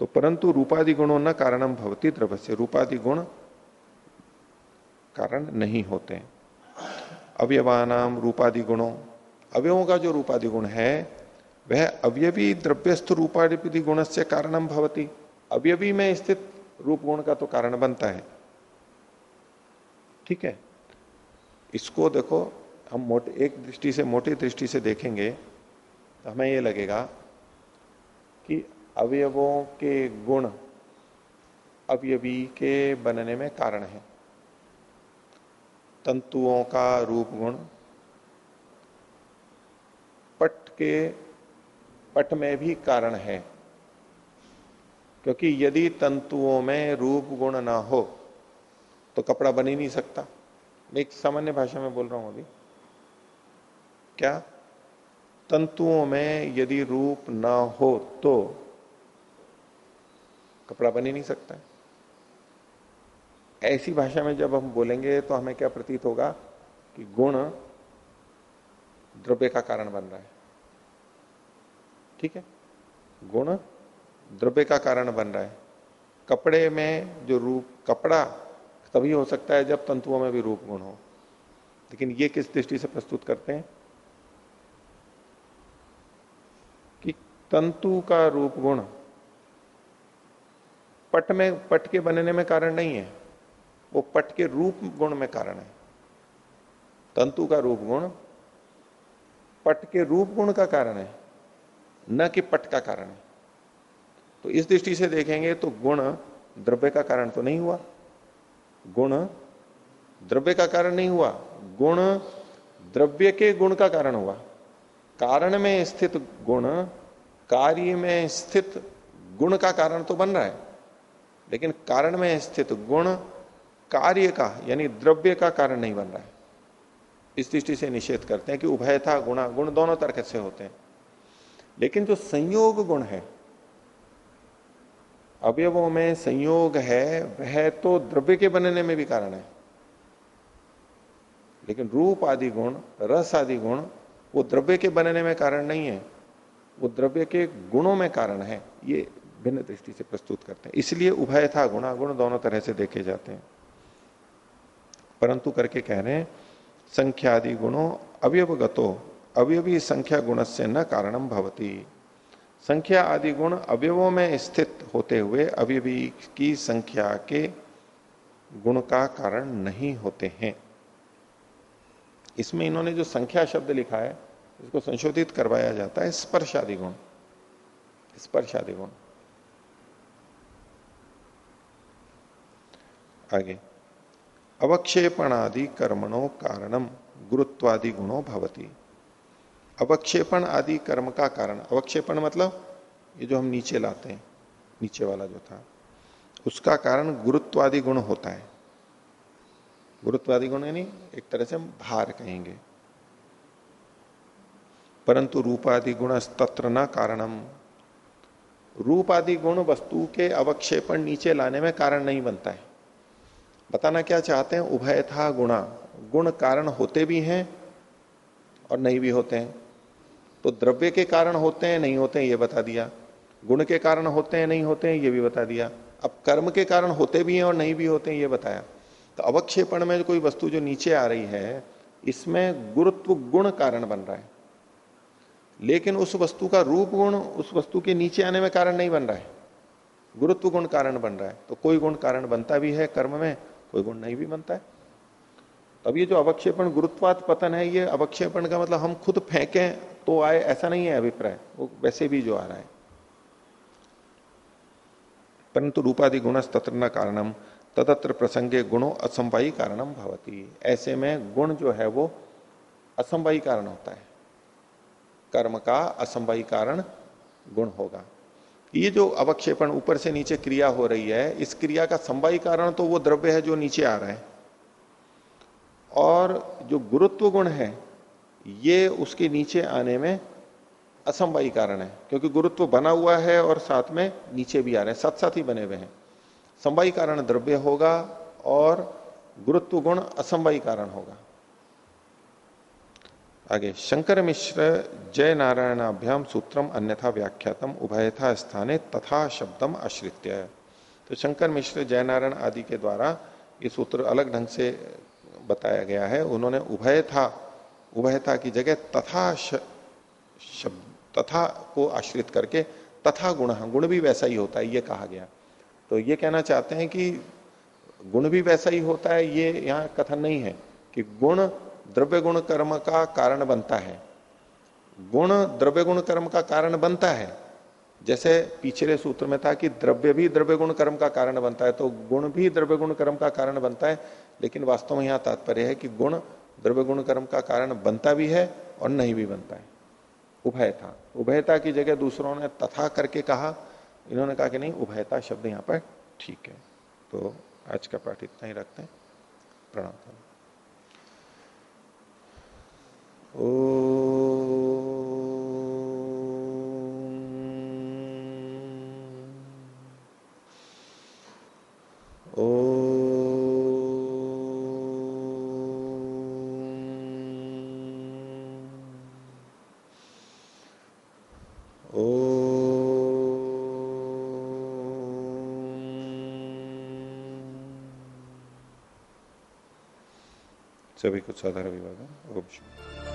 तो परंतु रूपादि गुणों न कारणम भवती द्रव्य रूपादि गुण कारण नहीं होते। अवयवानाम रूपादि गुणों अवयवों का जो रूपादि गुण है, वह अवयवी द्रव्यस्थ रूपाधिपति गुण से कारणम भवती। अवयवी में स्थित रूप गुण का तो कारण बनता है। ठीक है? इसको देखो, हम मोटे, एक दृष्टि से, मोटी दृष्टि से देखेंगे तो हमें यह लगेगा कि अवयवों के गुण अवयवी के बनने में कारण है। तंतुओं का रूप गुण, पट के, पट में भी कारण है। क्योंकि यदि तंतुओं में रूप गुण ना हो तो कपड़ा बन ही नहीं सकता। मैं एक सामान्य भाषा में बोल रहा हूँ अभी। क्या? तंतुओं में यदि रूप ना हो तो कपड़ा बन ही नहीं सकता। ऐसी भाषा में जब हम बोलेंगे तो हमें क्या प्रतीत होगा कि गुण द्रव्य का कारण बन रहा है। ठीक है? गुण द्रव्य का कारण बन रहा है। कपड़े में जो रूप, कपड़ा तभी हो सकता है जब तंतुओं में भी रूप गुण हो। लेकिन ये किस दृष्टि से प्रस्तुत करते हैं? कि तंतु का रूप गुण पट में, पट के बनने में कारण नहीं है। वो पट के रूप गुण में कारण है। तंतु का रूप गुण, पट के रूप गुण का कारण है, न कि पट का कारण है। तो इस दृष्टि से देखेंगे तो गुण द्रव्य का कारण तो नहीं हुआ। गुण द्रव्य का कारण नहीं हुआ। गुण द्रव्य के गुण का कारण हुआ। कारण में स्थित गुण, कार्य में स्थित गुण का कारण तो बन रहा है। लेकिन कारण में स्थित गुण कार्य का, यानी द्रव्य का कारण नहीं बन रहा है। इस दृष्टि से निषेध करते हैं कि उभय था, गुणा, गुण दोनों तर्क से होते हैं। लेकिन जो संयोग गुण है, अवयवों में संयोग है, वह तो द्रव्य के बनने में भी कारण है। लेकिन रूप आदि गुण, रस आदि गुण, वो द्रव्य के बनने में कारण नहीं है। वो द्रव्य के गुणों में कारण है। ये भिन्न दृष्टि से प्रस्तुत करते हैं। इसलिए उभय था गुणा गुण दोनों तरह से देखे जाते हैं। परंतु करके कह रहे हैं, संख्यादि गुणों, अवयवगतो, अवयवी संख्या गुण से न कारणम भवती। संख्या आदि गुण अवयवों में स्थित होते हुए अवयवी की संख्या के गुण का कारण नहीं होते हैं। इसमें इन्होंने जो संख्या शब्द लिखा है, इसको संशोधित करवाया जाता है स्पर्शादि गुण। स्पर्शादि गुण। आगे। अवक्षेपण आदि कर्मणों कारणम गुरुत्वादि गुणों भवती। अवक्षेपण आदि कर्म का कारण, अवक्षेपण मतलब ये जो हम नीचे लाते हैं, नीचे वाला जो था, उसका कारण गुरुत्वादि गुण होता है। गुरुत्वादि गुण यानी एक तरह से हम भार कहेंगे। परंतु रूपादि गुण तत्र न कारणम रूपादि गुण वस्तु के अवक्षेपण नीचे लाने में कारण नहीं बनता है। बताना क्या चाहते हैं? उभय था गुणा। गुण कारण होते भी हैं और नहीं भी होते हैं। तो द्रव्य के कारण होते हैं, नहीं होते हैं, ये बता दिया। गुण के कारण होते हैं, नहीं होते हैं, ये भी बता दिया। अब कर्म के कारण होते भी हैं और नहीं भी होते हैं, ये बताया। तो अवक्षेपण में कोई वस्तु जो नीचे आ रही है, इसमें गुरुत्व गुण कारण बन रहा है। लेकिन उस वस्तु का रूप गुण उस वस्तु के नीचे आने में कारण नहीं बन रहा है। गुरुत्व गुण कारण बन रहा है। तो कोई गुण कारण बनता भी है कर्म में कोई गुण नहीं भी बनता है। अब ये जो अवक्षेपण गुरुत्वात पतन है, ये अवक्षेपण का मतलब हम खुद फेंके तो आए, ऐसा नहीं है अभिप्राय, वो वैसे भी जो आ रहा है। परंतु रूपादि गुण तत्र न कारणम तदत्र प्रसंगे गुणों असंवाई कारणम भवती। ऐसे में गुण जो है वो असंवाई कारण होता है। कर्म का असंवाई कारण गुण होगा। ये जो अवक्षेपण ऊपर से नीचे क्रिया हो रही है, इस क्रिया का संवाई कारण तो वो द्रव्य है जो नीचे आ रहा है। और जो गुरुत्व गुण है, ये उसके नीचे आने में असंवाई कारण है, क्योंकि गुरुत्व बना हुआ है और साथ में नीचे भी आ रहे हैं साथ साथ ही बने हुए हैं। संवाई कारण द्रव्य होगा और गुरुत्व गुण असंवाई कारण होगा। आगे, शंकर मिश्र जय नारायणाभ्याम सूत्रम अन्यथा व्याख्यातम, उभयथा स्थाने तथा शब्दम आश्रित्य। तो शंकर मिश्र जय नारायण आदि के द्वारा ये सूत्र अलग ढंग से बताया गया है। उन्होंने उभयथा उभयथा की जगह तथा शब्द, तथा को आश्रित करके तथा गुण गुण भी वैसा ही होता है, ये कहा गया। तो ये कहना चाहते हैं कि गुण भी वैसा ही होता है, ये यहाँ कथन नहीं है कि गुण द्रव्य गुण कर्म का कारण बनता है। गुण द्रव्य गुण कर्म का कारण बनता है। जैसे पिछले सूत्र में था कि द्रव्य भी द्रव्य गुण कर्म का कारण बनता है तो गुण भी द्रव्य गुण कर्म का कारण बनता है, लेकिन वास्तव में यहाँ तात्पर्य है कि गुण द्रव्य गुण कर्म का कारण बनता भी है और नहीं भी बनता है। उभयता उभयता की जगह दूसरों ने तथा करके कहा। इन्होंने कहा कि नहीं उभयता शब्द यहाँ पर ठीक है। तो आज का पाठ इतना ही रखते हैं। प्रणाम। सभी कुछ साधारण विभाग है